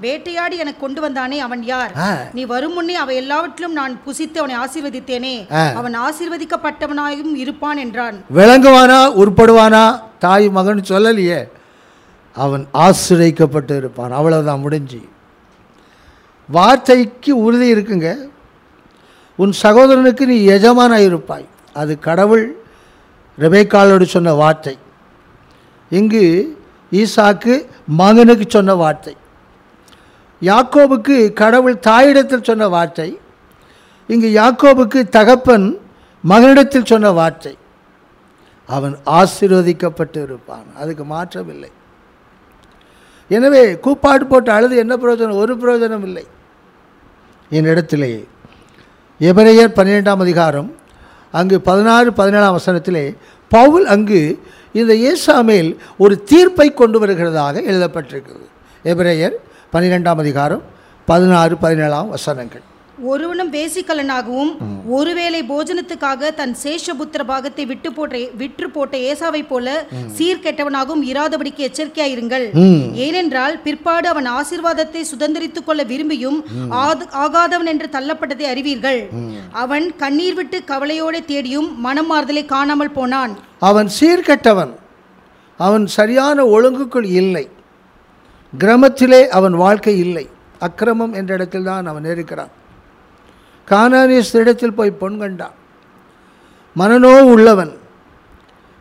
வேட்டையாடி எனக்கு கொண்டு வந்தானே அவன் யார்? நீ வரும் முன்னே அவை எல்லாவற்றிலும் நான் புசித்து அவனை ஆசீர்வதித்தேனே. அவன் ஆசீர்வதிக்கப்பட்டவனாயும் இருப்பான் என்றான். விளங்குவானா? உருப்படுவானா? தாய் மகன் சொல்லலையே. அவன் ஆசிரியக்கப்பட்டு இருப்பான். அவ்வளவுதான் முடிஞ்சு. வார்த்தைக்கு உறுதி இருக்குங்க. உன் சகோதரனுக்கு நீ எஜமானாய் இருப்பாய். அது கடவுள் ரெபேக்காலோடு சொன்ன வார்த்தை. இங்கு ஈசாக்கு மகனுக்கு சொன்ன வார்த்தை. யாக்கோபுக்கு கடவுள் தாயிடத்தில் சொன்ன வார்த்தை. இங்கு யாக்கோபுக்கு தகப்பன் மகனிடத்தில் சொன்ன வார்த்தை. அவன் ஆசீர்வதிக்கப்பட்டு இருப்பான். அதுக்கு மாற்றமில்லை. எனவே கூப்பாடு போட்டு அழுது என்ன பிரயோஜனம்? ஒரு பிரயோஜனம் இல்லை. என்னிடத்திலே எபிரேயர் பன்னிரெண்டாம் அதிகாரம் அங்கு பதினாறு பதினேழாம் வசனத்திலே பவுல் அங்கு இந்த இயேசாமேல் ஒரு தீர்ப்பை கொண்டு வருகிறதாக எழுதப்பட்டிருக்கிறது. எபிரேயர் பன்னிரெண்டாம் அதிகாரம் பதினாறு பதினேழாம் வசனங்கள். ஒருவனும் வேசிக்கலனாகவும் ஒருவேளை போஜனத்துக்காக தன் சேஷபுத்திர பாகத்தை விட்டு போட்ட விற்று போட்ட ஏசாவை போல சீர்கெட்டவனாகவும் இராதபடிக்கு எச்சரிக்கையாயிருங்கள். ஏனென்றால் பிற்பாடு அவன் ஆசீர்வாதத்தை சுதந்திரித்துக் கொள்ள விரும்பியும் ஆகாதவன் என்று தள்ளப்பட்டதை அறிவீர்கள். அவன் கண்ணீர் விட்டு கவலையோടെ தேடியும் மனமாறுதலை காணாமல் போனான். அவன் சீர்கெட்டவன். அவன் சரியான ஒழுங்குக்குள் இல்லை. கிரமத்திலே அவன் வாழ்க்கை இல்லை. அக்கிரமம் என்ற இடத்தில் தான் அவன் இருக்கிறான். கானானியஸ் இடத்தில் போய் பொன் கண்டான். மனநோ உள்ளவன்.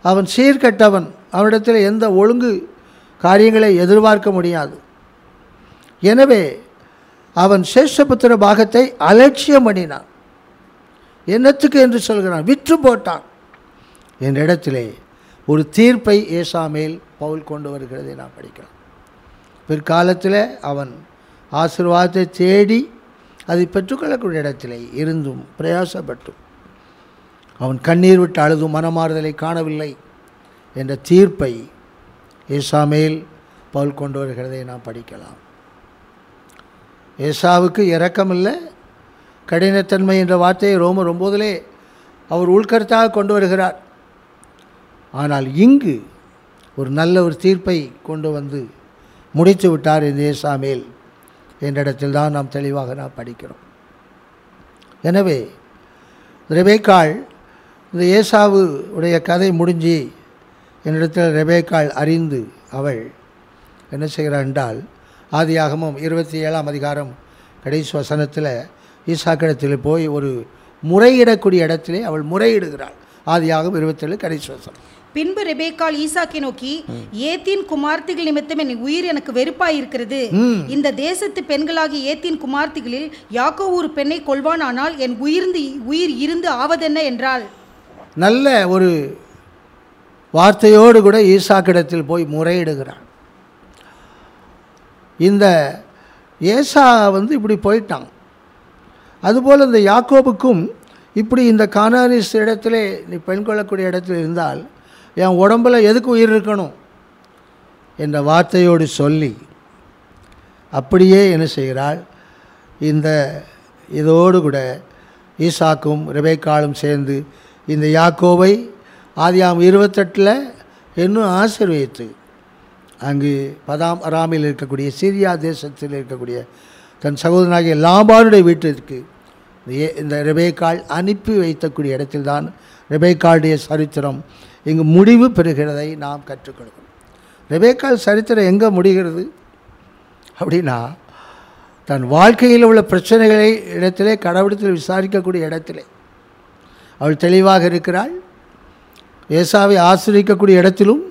அவன் சீர்கட்டவன். அவனிடத்தில் எந்த ஒழுங்கு காரியங்களை எதிர்பார்க்க முடியாது. எனவே அவன் சேஷபுத்திர பாகத்தை அலட்சியம் பண்ணினான். என்னத்துக்கு என்று சொல்கிறான்? விற்று போட்டான். என்ற இடத்திலே ஒரு தீர்ப்பை ஏசாமேல் பவுல் கொண்டு வருகிறதை நாம் படிக்கலாம் பிற்காலத்தில் அவன் ஆசீர்வாதத்தை தேடி அதை பெற்றுக்கொள்ளக்கூடிய இடத்திலே இருந்தும் பிரயாசப்பட்டும். அவன் கண்ணீர் விட்டு அழுதும் மனமாறுதலை காணவில்லை என்ற தீர்ப்பை ஏசாமேல் பவுல் கொண்டு வருகிறதை நாம் படிக்கலாம். ஏசாவுக்கு இரக்கமில்லை கடினத்தன்மை என்ற வார்த்தையை ரோம ஒம்போதிலே அவர் உள்கருத்தாக கொண்டு வருகிறார். ஆனால் இங்கு ஒரு நல்ல ஒரு தீர்ப்பை கொண்டு வந்து முடித்து விட்டார் இந்த ஏசாமேல் என்ற இடத்தில் தான் நாம் தெளிவாக நாம் படிக்கிறோம். எனவே ரெபேக்காள் இந்த ஏசாவு உடைய கதை முடிஞ்சு என்னிடத்தில் ரெபேக்காள் அறிந்து அவள் என்ன செய்கிறாள் என்றால் ஆதியாகமும் இருபத்தி ஏழாம் அதிகாரம் கடைசி வசனத்தில் ஈசாக்கிடத்தில் போய் ஒரு முறையிடக்கூடிய இடத்திலே அவள் முறையிடுகிறாள். ஆதியாகம் இருபத்தேழு கடைசி வசனம். பின்பு ரெபேக்காள் ஈசாக்கை நோக்கி ஏத்தின் குமார்த்திகள் நிமித்தம் என் உயிர் எனக்கு வெறுப்பாயிருக்கிறது. இந்த தேசத்து பெண்களாகிய ஏத்தின் குமார்த்திகளில் யாக்கோ ஒரு பெண்ணை கொள்வானானால் என் உயிர்ந்து உயிர் இருந்து ஆவதென்ன என்றாள்? நல்ல ஒரு வார்த்தையோடு கூட ஈசாக்கிடத்தில் போய் முறையிடுகிறான். இந்த ஏசா வந்து இப்படி போயிட்டான். அதுபோல் இந்த யாக்கோபுக்கும் இப்படி இந்த கானானிஸ் இடத்துல நீ பெண் கொள்ளக்கூடிய இடத்துல இருந்தால் என் உடம்புல எதுக்கு உயிர் இருக்கணும்? என்ற வார்த்தையோடு சொல்லி அப்படியே என்ன செய்கிறாள்? இந்த இதோடு கூட ஈசாக்கும் ரெபேக்காலும் சேர்ந்து இந்த யாக்கோவை ஆதியாம் இருபத்தெட்டில் இன்னும் ஆசீர்வதித்து அங்கு பதாம் அராமில் இருக்கக்கூடிய சிரியா தேசத்தில் இருக்கக்கூடிய தன் சகோதரனாகிய லாபானுடைய வீட்டிற்கு இந்த ஏ- இந்த அனுப்பி வைத்தக்கூடிய இடத்தில்தான் ரெபேக்காளுடைய சரித்திரம் இங்கு முடிவு பெறுகிறதை நாம் கற்றுக்கொள்கிறோம் ரெபேக்காள் சரித்திரம் எங்கே முடிகிறது? அப்படின்னா தன் வாழ்க்கையில் உள்ள பிரச்சனைகளை இடத்திலே கடவுளத்தில் விசாரிக்கக்கூடிய இடத்திலே. அவள் தெளிவாக இருக்கிறாள். ஏசாவை ஆசிரியக்கக்கூடிய இடத்திலும்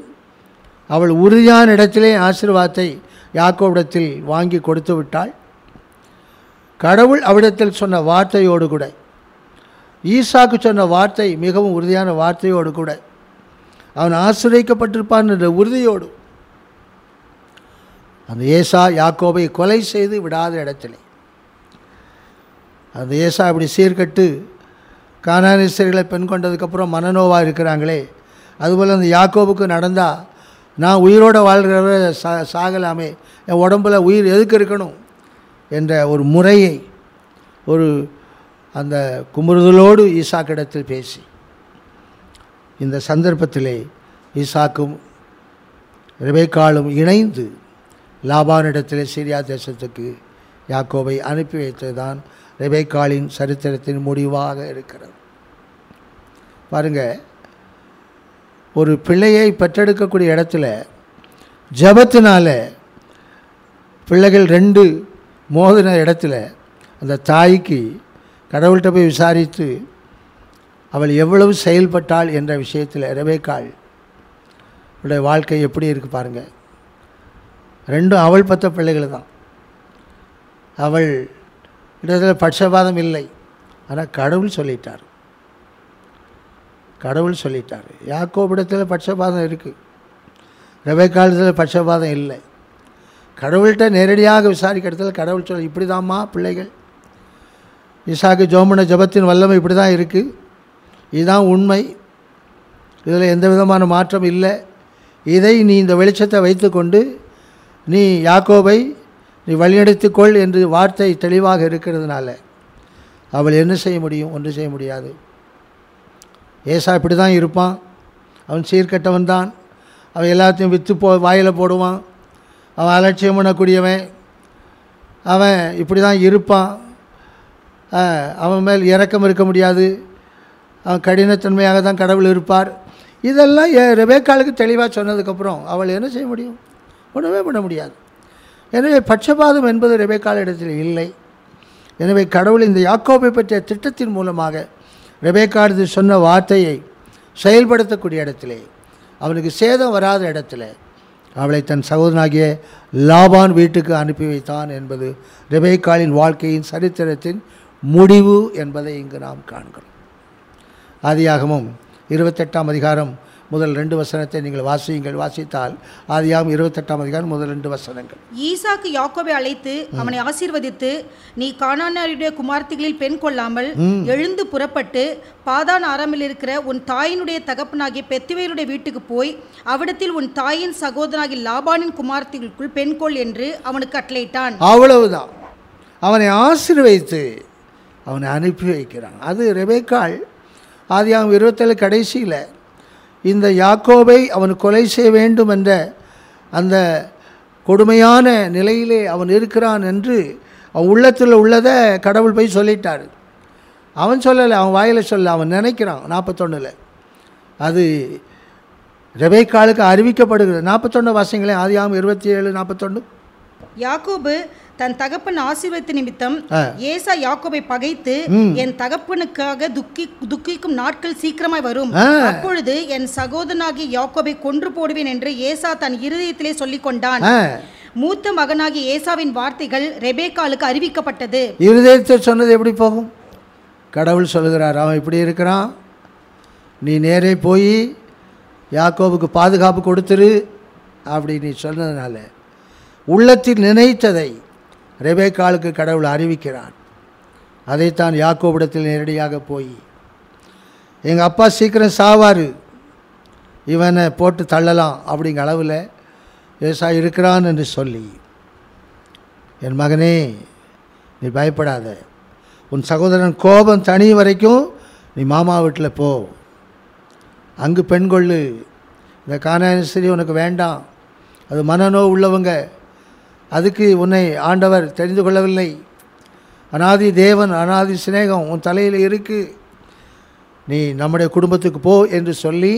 அவள் உறுதியான இடத்திலே ஆசீர்வாதத்தை யாக்கோவிடத்தில் வாங்கி கொடுத்து விட்டாள். கடவுள் அவிடத்தில் சொன்ன வார்த்தையோடு கூட ஈசாக்கு சொன்ன வார்த்தை மிகவும் உறுதியான வார்த்தையோடு கூட அவன் ஆசிரியக்கப்பட்டிருப்பான் என்ற உறுதியோடு அந்த ஏசா யாக்கோபை கொலை செய்து விடாத இடத்திலே. அந்த ஏசா அப்படி சீர்கட்டு கானானீஸ்வரிகளை பெண் கொண்டதுக்கப்புறம் மனநோவாக இருக்கிறாங்களே. அதுபோல் அந்த யாக்கோபுக்கு நடந்தால் நான் உயிரோடு வாழ்கிறவரை சா சாகலாமே. என் உடம்பில் உயிர் எதுக்கு இருக்கணும்? என்ற ஒரு முறையை ஒரு அந்த குமுறுதலோடு ஈசாக்கிடத்தில் பேசி. இந்த சந்தர்ப்பத்திலே ஈசாக்கும் ரிபேக்காலும் இணைந்து லாபானிடத்திலே சிரியா தேசத்துக்கு யாக்கோவை அனுப்பி வைத்ததுதான் ரெபேக்காலின் சரித்திரத்தின் முடிவாக இருக்கிறது. பாருங்க ஒரு பிள்ளையை பெற்றெடுக்கக்கூடிய இடத்துல ஜபத்தினால பிள்ளைகள் ரெண்டு மோதின இடத்துல அந்த தாய்க்கு கடவுள்கிட்ட போய் விசாரித்து அவள் எவ்வளவு செயல்பட்டாள் என்ற விஷயத்தில் ரெபேக்காள் உடைய வாழ்க்கை எப்படி இருக்குது பாருங்கள் ரெண்டும் அவள் பத்த பிள்ளைகள் தான் அவள் இடத்துல பட்சபாதம் இல்லை. ஆனால் கடவுள் சொல்லிட்டார். கடவுள் சொல்லிட்டார். யாக்கோபிடத்தில் பட்சபாதம் இருக்குது ரெபேக்காலத்தில் பட்சபாதம் இல்லை. கடவுள்கிட்ட நேரடியாக விசாரிக்கிறதுல கடவுள் சொல் இப்படி தாம்மா பிள்ளைகள். இசாக்கு ஜோமன ஜபத்தின் வல்லமை இப்படி தான் இருக்குது இதுதான் உண்மை. இதில் எந்த விதமான மாற்றம் இல்லை. இதை நீ இந்த வெளிச்சத்தை வைத்துக்கொண்டு நீ யாக்கோபை நீ வழிநடத்திக்கொள் என்று வார்த்தை தெளிவாக இருக்கிறதுனால அவள் என்ன செய்ய முடியும்? ஒன்று செய்ய முடியாது. ஏசா இப்படி தான் இருப்பான். அவன் சீர்கெட்டவன் தான். அவன் எல்லாத்தையும் விற்று போ வாயில் போடுவான். அவன் அலட்சியம் பண்ணக்கூடியவன். அவன் இப்படி தான் இருப்பான் அவன் மேல் இறக்கம் இருக்க முடியாது. கடினத்தன்மையாக தான் கடவுள் இருப்பார். இதெல்லாம் எ- ரெபேக்காளுக்கு தெளிவாக சொன்னதுக்கப்புறம் அவள் என்ன செய்ய முடியும்? ஒன்றுமே பண்ண முடியாது. எனவே பட்சபாதம் என்பது ரெபேக்கால் இடத்தில் இல்லை. எனவே கடவுள் இந்த யாக்கோபை பற்றிய திட்டத்தின் மூலமாக ரெபேக்காடு சொன்ன வார்த்தையை செயல்படுத்தக்கூடிய இடத்திலே அவனுக்கு சேதம் வராத இடத்துல அவளை தன் சகோதரனாகிய லாபான் வீட்டுக்கு அனுப்பி வைத்தான் என்பது ரெபேக்காலின் வாழ்க்கையின் சரித்திரத்தின் முடிவு என்பதை இங்கு நாம் காண்கிறோம். ஆதியாகமும் இருபத்தெட்டாம் அதிகாரம் முதல் ரெண்டு வசனத்தை நீங்கள் வாசியுங்கள். வாசித்தால் ஆதியாகம் இருபத்தெட்டாம் அதிகாரம் முதல் ரெண்டு வசனங்கள். ஈசாக்கு யாக்கோபை அழைத்து அவனை ஆசீர்வதித்து நீ கானானியருடைய குமார்த்திகளில் பெண் கொள்ளாமல் எழுந்து புறப்பட்டு பாதான் ஆறாமில் இருக்கிற உன் தாயினுடைய தகப்பனாகிய பெத்துவேலுடைய வீட்டுக்கு போய் அவிடத்தில் உன் தாயின் சகோதரனாகிய லாபானின் குமார்த்திகளுக்குள் பெண் கொள் என்று அவனுக்கு கட்டளையிட்டான் அவ்வளவுதான். அவனை ஆசீர்வதித்து அவனை அனுப்பி வைக்கிறான். அது ரெபேக்காள் ஆதியாகம் இருபத்தேழு கடைசியில் இந்த யாக்கோபை அவன் கொலை செய்ய வேண்டும் என்ற அந்த கொடுமையான நிலையிலே அவன் இருக்கிறான் என்று அவன் உள்ளத்தில் உள்ளதை கடவுள் போய் சொல்லிட்டார். அவன் சொல்லலை அவன் வாயில் சொல்ல அவன் நினைக்கிறான் நாற்பத்தொன்னில் அது ரெபேக்காளுக்கு அறிவிக்கப்படுகிறது. நாற்பத்தொன்று வாசிங்களேன் ஆதியாகம் இருபத்தி ஏழு நாற்பத்தொன்று யாக்கோபு தன் தகப்பன் ஆசீர்வதித்த நிமித்தம். ஏசா யாக்கோபை பகைத்து என் தகப்பனுக்காக துக்கி துக்கிக்கும் நாட்கள் சீக்கிரமாய் வரும். அப்பொழுது என் சகோதரனாகிய யாக்கோபை கொன்று போடுவேன் என்று ஏசா தன் இருதயத்திலே சொல்லிக் கொண்டான். மூத்த மகனாகிய ஏசாவின் வார்த்தைகள் ரெபேக்காளுக்கு அறிவிக்கப்பட்டது. இருதயத்தை சொன்னது எப்படி போகும்? கடவுள் சொல்லுகிறார் அவன் இப்படி இருக்கிறான். நீ நேரே போய் யாக்கோபுக்கு பாதுகாப்பு கொடுத்துரு அப்படி நீ சொன்னதுனால. உள்ளத்தில் நினைத்ததை ரெபேக்காளுக்கு கடவுள் அறிவிக்கிறான். அதைத்தான் யாக்கோபிடத்தில் நேரடியாக போய் எங்கள் அப்பா சீக்கிரம் சாவார். இவனை போட்டு தள்ளலாம் அப்படிங்கிற அளவில் ஏசா இருக்கிறான் என்று சொல்லி என் மகனே நீ பயப்படாத. உன் சகோதரன் கோபம் தனி வரைக்கும் நீ மாமா வீட்டில் போ. அங்கு பெண் கொள்ளு. இந்த காணாயஸ்திரி உனக்கு வேண்டாம். அது மனநோ உள்ளவங்க அதுக்கு உன்னை ஆண்டவர் தெரிந்து கொள்ளவில்லை. அனாதி தேவன் அனாதி சிநேகம் உன் தலையில் இருக்கு. நீ நம்முடைய குடும்பத்துக்கு போ என்று சொல்லி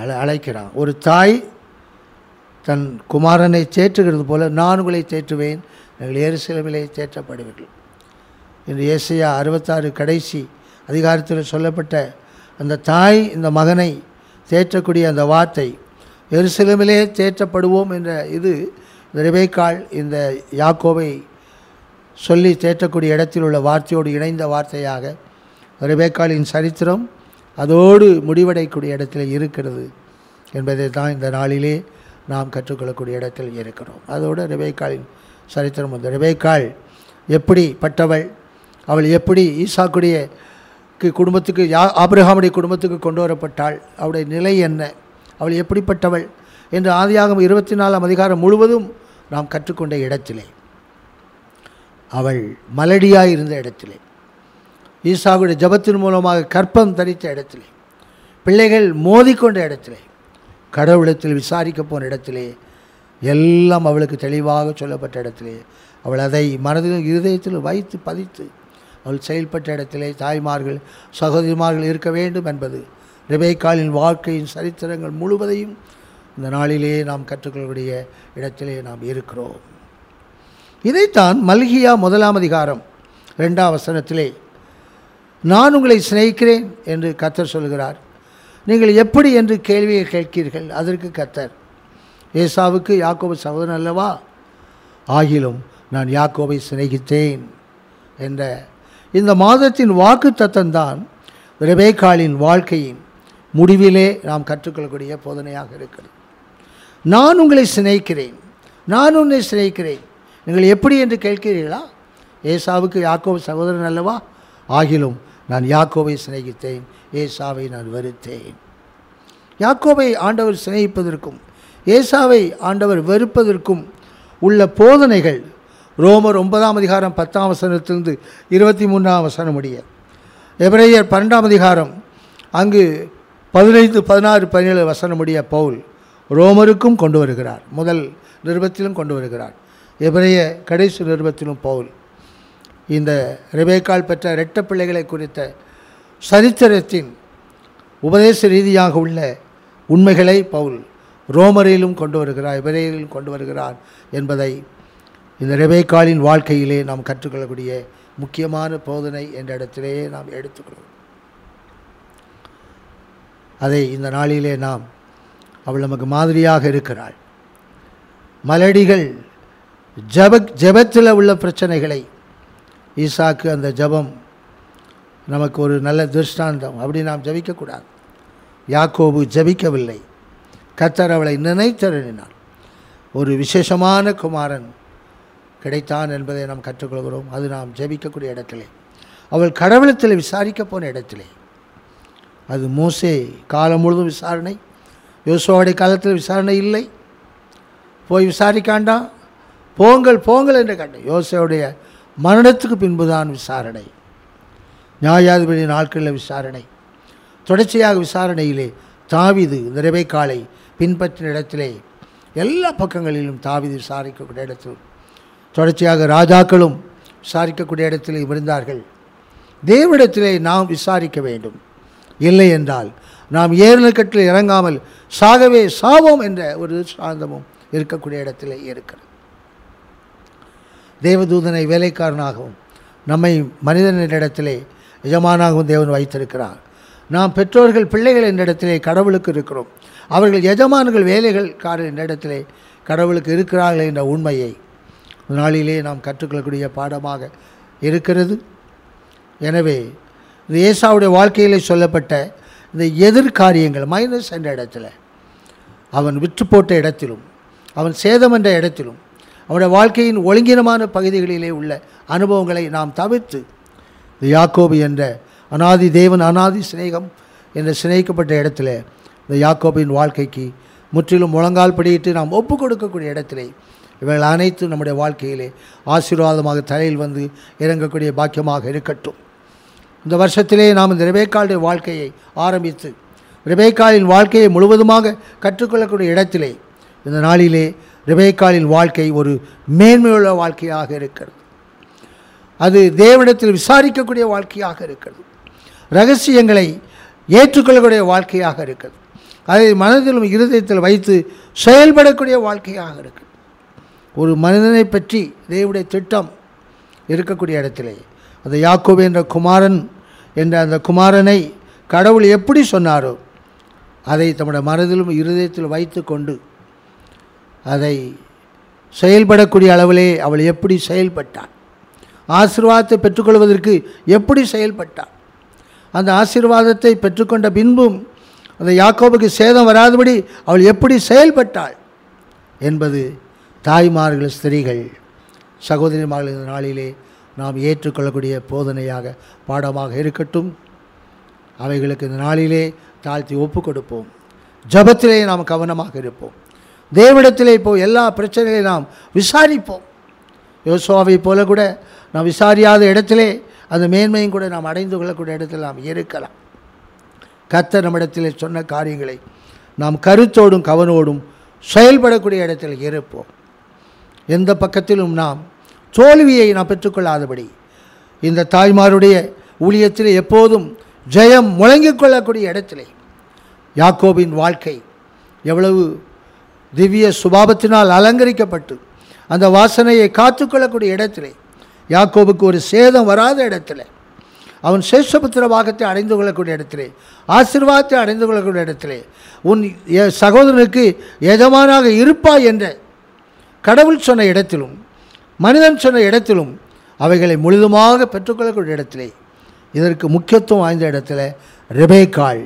அழ அழைக்கிறான். ஒரு தாய் தன் குமாரனை தேற்றுகிறது போல நான் உங்களை தேற்றுவேன். நீங்கள் எருசலேமிலே தேற்றப்படுவீர்கள். என்று ஏசையா அறுபத்தாறு கடைசி அதிகாரத்தில் சொல்லப்பட்ட அந்த தாய் இந்த மகனை தேற்றக்கூடிய அந்த வார்த்தை எருசலமிலே தேற்றப்படுவோம் என்ற இது இந்த இந்த யாக்கோவை சொல்லி தேற்றக்கூடிய இடத்தில் உள்ள வார்த்தையோடு இணைந்த வார்த்தையாக ரெபேக்காலின் சரித்திரம் அதோடு முடிவடையக்கூடிய இடத்தில் இருக்கிறது என்பதை தான் இந்த நாளிலே நாம் கற்றுக்கொள்ளக்கூடிய இடத்தில் இருக்கிறோம். அதோடு ரெபேக்காலின் சரித்திரம் வந்து எப்படி பட்டவள் அவள் எப்படி ஈசாக்குடைய குடும்பத்துக்கு யா ஆபிரகாமுடைய குடும்பத்துக்கு கொண்டு வரப்பட்டாள்? அவளுடைய நிலை என்ன? அவள் எப்படிப்பட்டவள் என்று ஆதியாகம் இருபத்தி நாலாம் அதிகாரம் முழுவதும் நாம் கற்றுக்கொண்ட இடத்திலே. அவள் மலடியாக இருந்த இடத்திலே. ஈசாவுடைய ஜபத்தின் மூலமாக கற்பம் தரித்த இடத்திலே. பிள்ளைகள் மோதிக்கொண்ட இடத்திலே. கடவுளத்தில் விசாரிக்க போன இடத்திலே. எல்லாம் அவளுக்கு தெளிவாக சொல்லப்பட்ட இடத்திலே. அவள் அதை மனதிலும் இருதயத்தில் வைத்து பதித்து அவள் செயல்பட்ட இடத்திலே தாய்மார்கள் சகோதரிமார்கள் இருக்க வேண்டும் என்பது ரிபேக்காலின் வாழ்க்கையின் சரித்திரங்கள் முழுவதையும் இந்த நாளிலே நாம் கற்றுக்கொள்ளக்கூடிய இடத்திலே நாம் இருக்கிறோம். இதைத்தான் மல்கியா முதலாம் அதிகாரம் ரெண்டாம் வசனத்திலே நான் உங்களை சிநேகிக்கிறேன் என்று கத்தர் சொல்கிறார். நீங்கள் எப்படி என்று கேள்வியை கேட்கிறீர்கள் அதற்கு கத்தர் ஏசாவுக்கு யாக்கோபு சகோதரன் அல்லவா? ஆகிலும் நான் யாக்கோபை சிநேகித்தேன் என்ற இந்த மாதத்தின் வாக்கு தத்தம்தான் ரெபேக்காலின் வாழ்க்கையின் முடிவிலே நாம் கற்றுக்கொள்ளக்கூடிய போதனையாக இருக்கிறது. நான் உங்களை சிநேகிக்கிறேன். நான் உன்னை சிநேகிக்கிறேன். நீங்கள் எப்படி என்று கேட்கிறீர்களா? ஏசாவுக்கு யாக்கோபு சகோதரன் அல்லவா? ஆகிலும் நான் யாக்கோவை சிநேகித்தேன். ஏசாவை நான் வெறுத்தேன். யாக்கோவை ஆண்டவர் சிநேகிப்பதற்கும் ஏசாவை ஆண்டவர் வெறுப்பதற்கும் உள்ள போதனைகள் ரோமர் ஒன்பதாம் அதிகாரம் பத்தாம் வசனத்திலிருந்து இருபத்தி மூன்றாம் வசனம் முடிய. எபிரேயர் பன்னெண்டாம் அதிகாரம் அங்கு பதினைந்து பதினாறு பதினேழு வசனமுடைய பவுல் ரோமருக்கும் கொண்டு வருகிறார். முதல் நிருபத்திலும் கொண்டு வருகிறார். எபிரேய கடைசி நிருபத்திலும் பவுல் இந்த ரெபேக்கால் பெற்ற இரட்ட பிள்ளைகளை குறித்த சரித்திரத்தின் உபதேச ரீதியாக உள்ள உண்மைகளை பவுல் ரோமரிலும் கொண்டு வருகிறார் இவரையிலும் கொண்டு வருகிறார் என்பதை இந்த ரெபேக்காலின் வாழ்க்கையிலே நாம் கற்றுக்கொள்ளக்கூடிய முக்கியமான போதனை என்ற இடத்திலேயே நாம் எடுத்துக்கொள்வோம். அதை இந்த நாளிலே நாம் அவள் நமக்கு மாதிரியாக இருக்கிறாள். மலடிகள் ஜப ஜபத்தில் உள்ள பிரச்சனைகளை ஈசாக்கு அந்த ஜபம் நமக்கு ஒரு நல்ல திருஷ்டாந்தம். அப்படி நாம் ஜபிக்கக்கூடாது யாக்கோபு ஜபிக்கவில்லை. கத்தர் அவளை நினைத்தருளினார். ஒரு விசேஷமான குமாரன் கிடைத்தான் என்பதை நாம் கற்றுக்கொள்கிறோம். அது நாம் ஜெபிக்கக்கூடிய இடத்திலே. அவள் கடவுளத்தில் விசாரிக்க போன இடத்திலே. அது மோசே காலம் முழுதும் விசாரணை. யோசுவாவுடைய காலத்தில் விசாரணை இல்லை. போய் விசாரிக்காண்டாம் போங்கள் போங்கள் என்று கண்டேன். யோசுவாவுடைய மரணத்துக்கு பின்புதான் விசாரணை. நியாயாதிபதி நாட்களில் விசாரணை. தொடர்ச்சியாக விசாரணையிலே தாவிது நிறைவே காலை பின்பற்றின இடத்திலே எல்லா பக்கங்களிலும் தாவிது விசாரிக்கக்கூடிய இடத்தில் தொடர்ச்சியாக ராஜாக்களும் விசாரிக்கக்கூடிய இடத்தில் இருந்தார்கள். தேவனிடத்திலே நாம் விசாரிக்க வேண்டும். இல்லை என்றால் நாம் ஏறுநக்கட்டில் இறங்காமல் சாகவே சாவோம் என்ற ஒரு சாந்தமும் இருக்கக்கூடிய இடத்திலே இருக்கிறது. தேவதூதனை வேலைக்காரனாகவும் நம்மை மனிதனிடத்திலே எஜமானாகவும் தேவன் வைத்திருக்கிறார். நாம் பெற்றோர்கள் பிள்ளைகள் என்ற இடத்திலே கடவுளுக்கு இருக்கிறோம். அவர்கள் எஜமான்கள் வேலைகள்காரர் என்ற இடத்திலே கடவுளுக்கு இருக்கிறார்கள் என்ற உண்மையை நாளிலே நாம் கற்றுக்கொள்ளக்கூடிய பாடமாக இருக்கிறது. எனவே இந்த ஏசாவுடைய வாழ்க்கையிலே சொல்லப்பட்ட இந்த எதிர்காரியங்கள் மைனஸ் என்ற இடத்துல. அவன் விற்று போட்ட இடத்திலும் அவன் சேதம் என்ற இடத்திலும் அவனுடைய வாழ்க்கையின் ஒழுங்கினமான பகுதிகளிலே உள்ள அனுபவங்களை நாம் தவிர்த்து இந்த யாக்கோபு என்ற அனாதி தேவன் அனாதி சிநேகம் என்ற சிநேகிக்கப்பட்ட இடத்துல இந்த யாக்கோபின் வாழ்க்கைக்கு முற்றிலும் முழங்கால் படியிட்டு நாம் ஒப்பு கொடுக்கக்கூடிய இடத்திலே இவைகள் அனைத்தும் நம்முடைய வாழ்க்கையிலே ஆசீர்வாதமாக தலையில் வந்து இறங்கக்கூடிய பாக்கியமாக இருக்கட்டும். இந்த வருஷத்திலே நாம் இந்த ரெபேக்காளுடைய வாழ்க்கையை ஆரம்பித்து ரெபேக்காலின் வாழ்க்கையை முழுவதுமாக கற்றுக்கொள்ளக்கூடிய இடத்திலே இந்த நாளிலே ரெபேக்காலின் வாழ்க்கை ஒரு மேன்மையுள்ள வாழ்க்கையாக இருக்கிறது. அது தேவனிடத்தில் விசாரிக்கக்கூடிய வாழ்க்கையாக இருக்கிறது. ரகசியங்களை ஏற்றுக்கொள்ளக்கூடிய வாழ்க்கையாக இருக்கிறது. அதை மனதிலும் இருதயத்தில் வைத்து செயல்படக்கூடிய வாழ்க்கையாக இருக்குது ஒரு மனிதனை பற்றி தேவனுடைய திட்டம் இருக்கக்கூடிய இடத்திலே அந்த யாக்கோபு என்ற குமாரன் என்ற அந்த குமாரனை கடவுள் எப்படி சொன்னாரோ அதை தம்முடைய மனதிலும் இருதயத்தில் வைத்து கொண்டு அதை செயல்படக்கூடிய அளவிலே அவள் எப்படி செயல்பட்டாள் ஆசீர்வாதத்தை பெற்றுக்கொள்வதற்கு எப்படி செயல்பட்டாள். அந்த ஆசீர்வாதத்தை பெற்றுக்கொண்ட பின்பும் அந்த யாக்கோபுக்கு சேதம் வராதபடி அவள் எப்படி செயல்பட்டாள் என்பது தாய்மார்கள் ஸ்திரீகள் சகோதரிமார்கள் இந்த நாளிலே நாம் ஏற்றுக்கொள்ளக்கூடிய போதனையாக பாடமாக இருக்கட்டும். அவைகளுக்கு இந்த நாளிலே தாழ்த்தி ஒப்பு கொடுப்போம். ஜபத்திலே நாம் கவனமாக இருப்போம். தேவனிடத்திலே இப்போ எல்லா பிரச்சனைகளையும் நாம் விசாரிப்போம். யோசோவை போல கூட நாம் விசாரியாத இடத்திலே அந்த மேன்மையும் கூட நாம் அடைந்து கொள்ளக்கூடிய இடத்தில் நாம் இருக்கலாம். கத்த நம்மிடத்திலே சொன்ன காரியங்களை நாம் கருத்தோடும் கவனோடும் செயல்படக்கூடிய இடத்தில் இருப்போம். எந்த பக்கத்திலும் நாம் தோல்வியை நாம் பெற்றுக்கொள்ளாதபடி. இந்த தாய்மாருடைய ஊழியத்தில் எப்போதும் ஜெயம் முழங்கிக் கொள்ளக்கூடிய இடத்திலே யாக்கோபின் வாழ்க்கை எவ்வளவு திவ்ய சுபாவத்தினால் அலங்கரிக்கப்பட்டு அந்த வாசனையை காத்துக்கொள்ளக்கூடிய இடத்திலே யாக்கோபுக்கு ஒரு சேதம் வராத இடத்துல அவன் சேஷபுத்திர பாகத்தை அடைந்து கொள்ளக்கூடிய இடத்திலே ஆசீர்வாதத்தை அடைந்து கொள்ளக்கூடிய இடத்திலே உன் சகோதரனுக்கு எஜமானாக இருப்பாய் என்ற கடவுள் சொன்ன இடத்திலும் மனிதன் சொன்ன இடத்திலும் அவைகளை முழுதுமாக பெற்றுக்கொள்ளக்கூடிய இடத்திலே இதற்கு முக்கியத்துவம் வாய்ந்த இடத்துல ரெபேக்காள்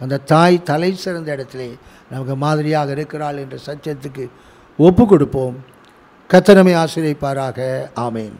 அந்த தாய் தலை சிறந்த இடத்திலே நமக்கு மாதிரியாக இருக்கிறாள் என்ற சத்தியத்துக்கு ஒப்பு கொடுப்போம் கத்தனமை ஆசிரியப்பாராக ஆமேன்.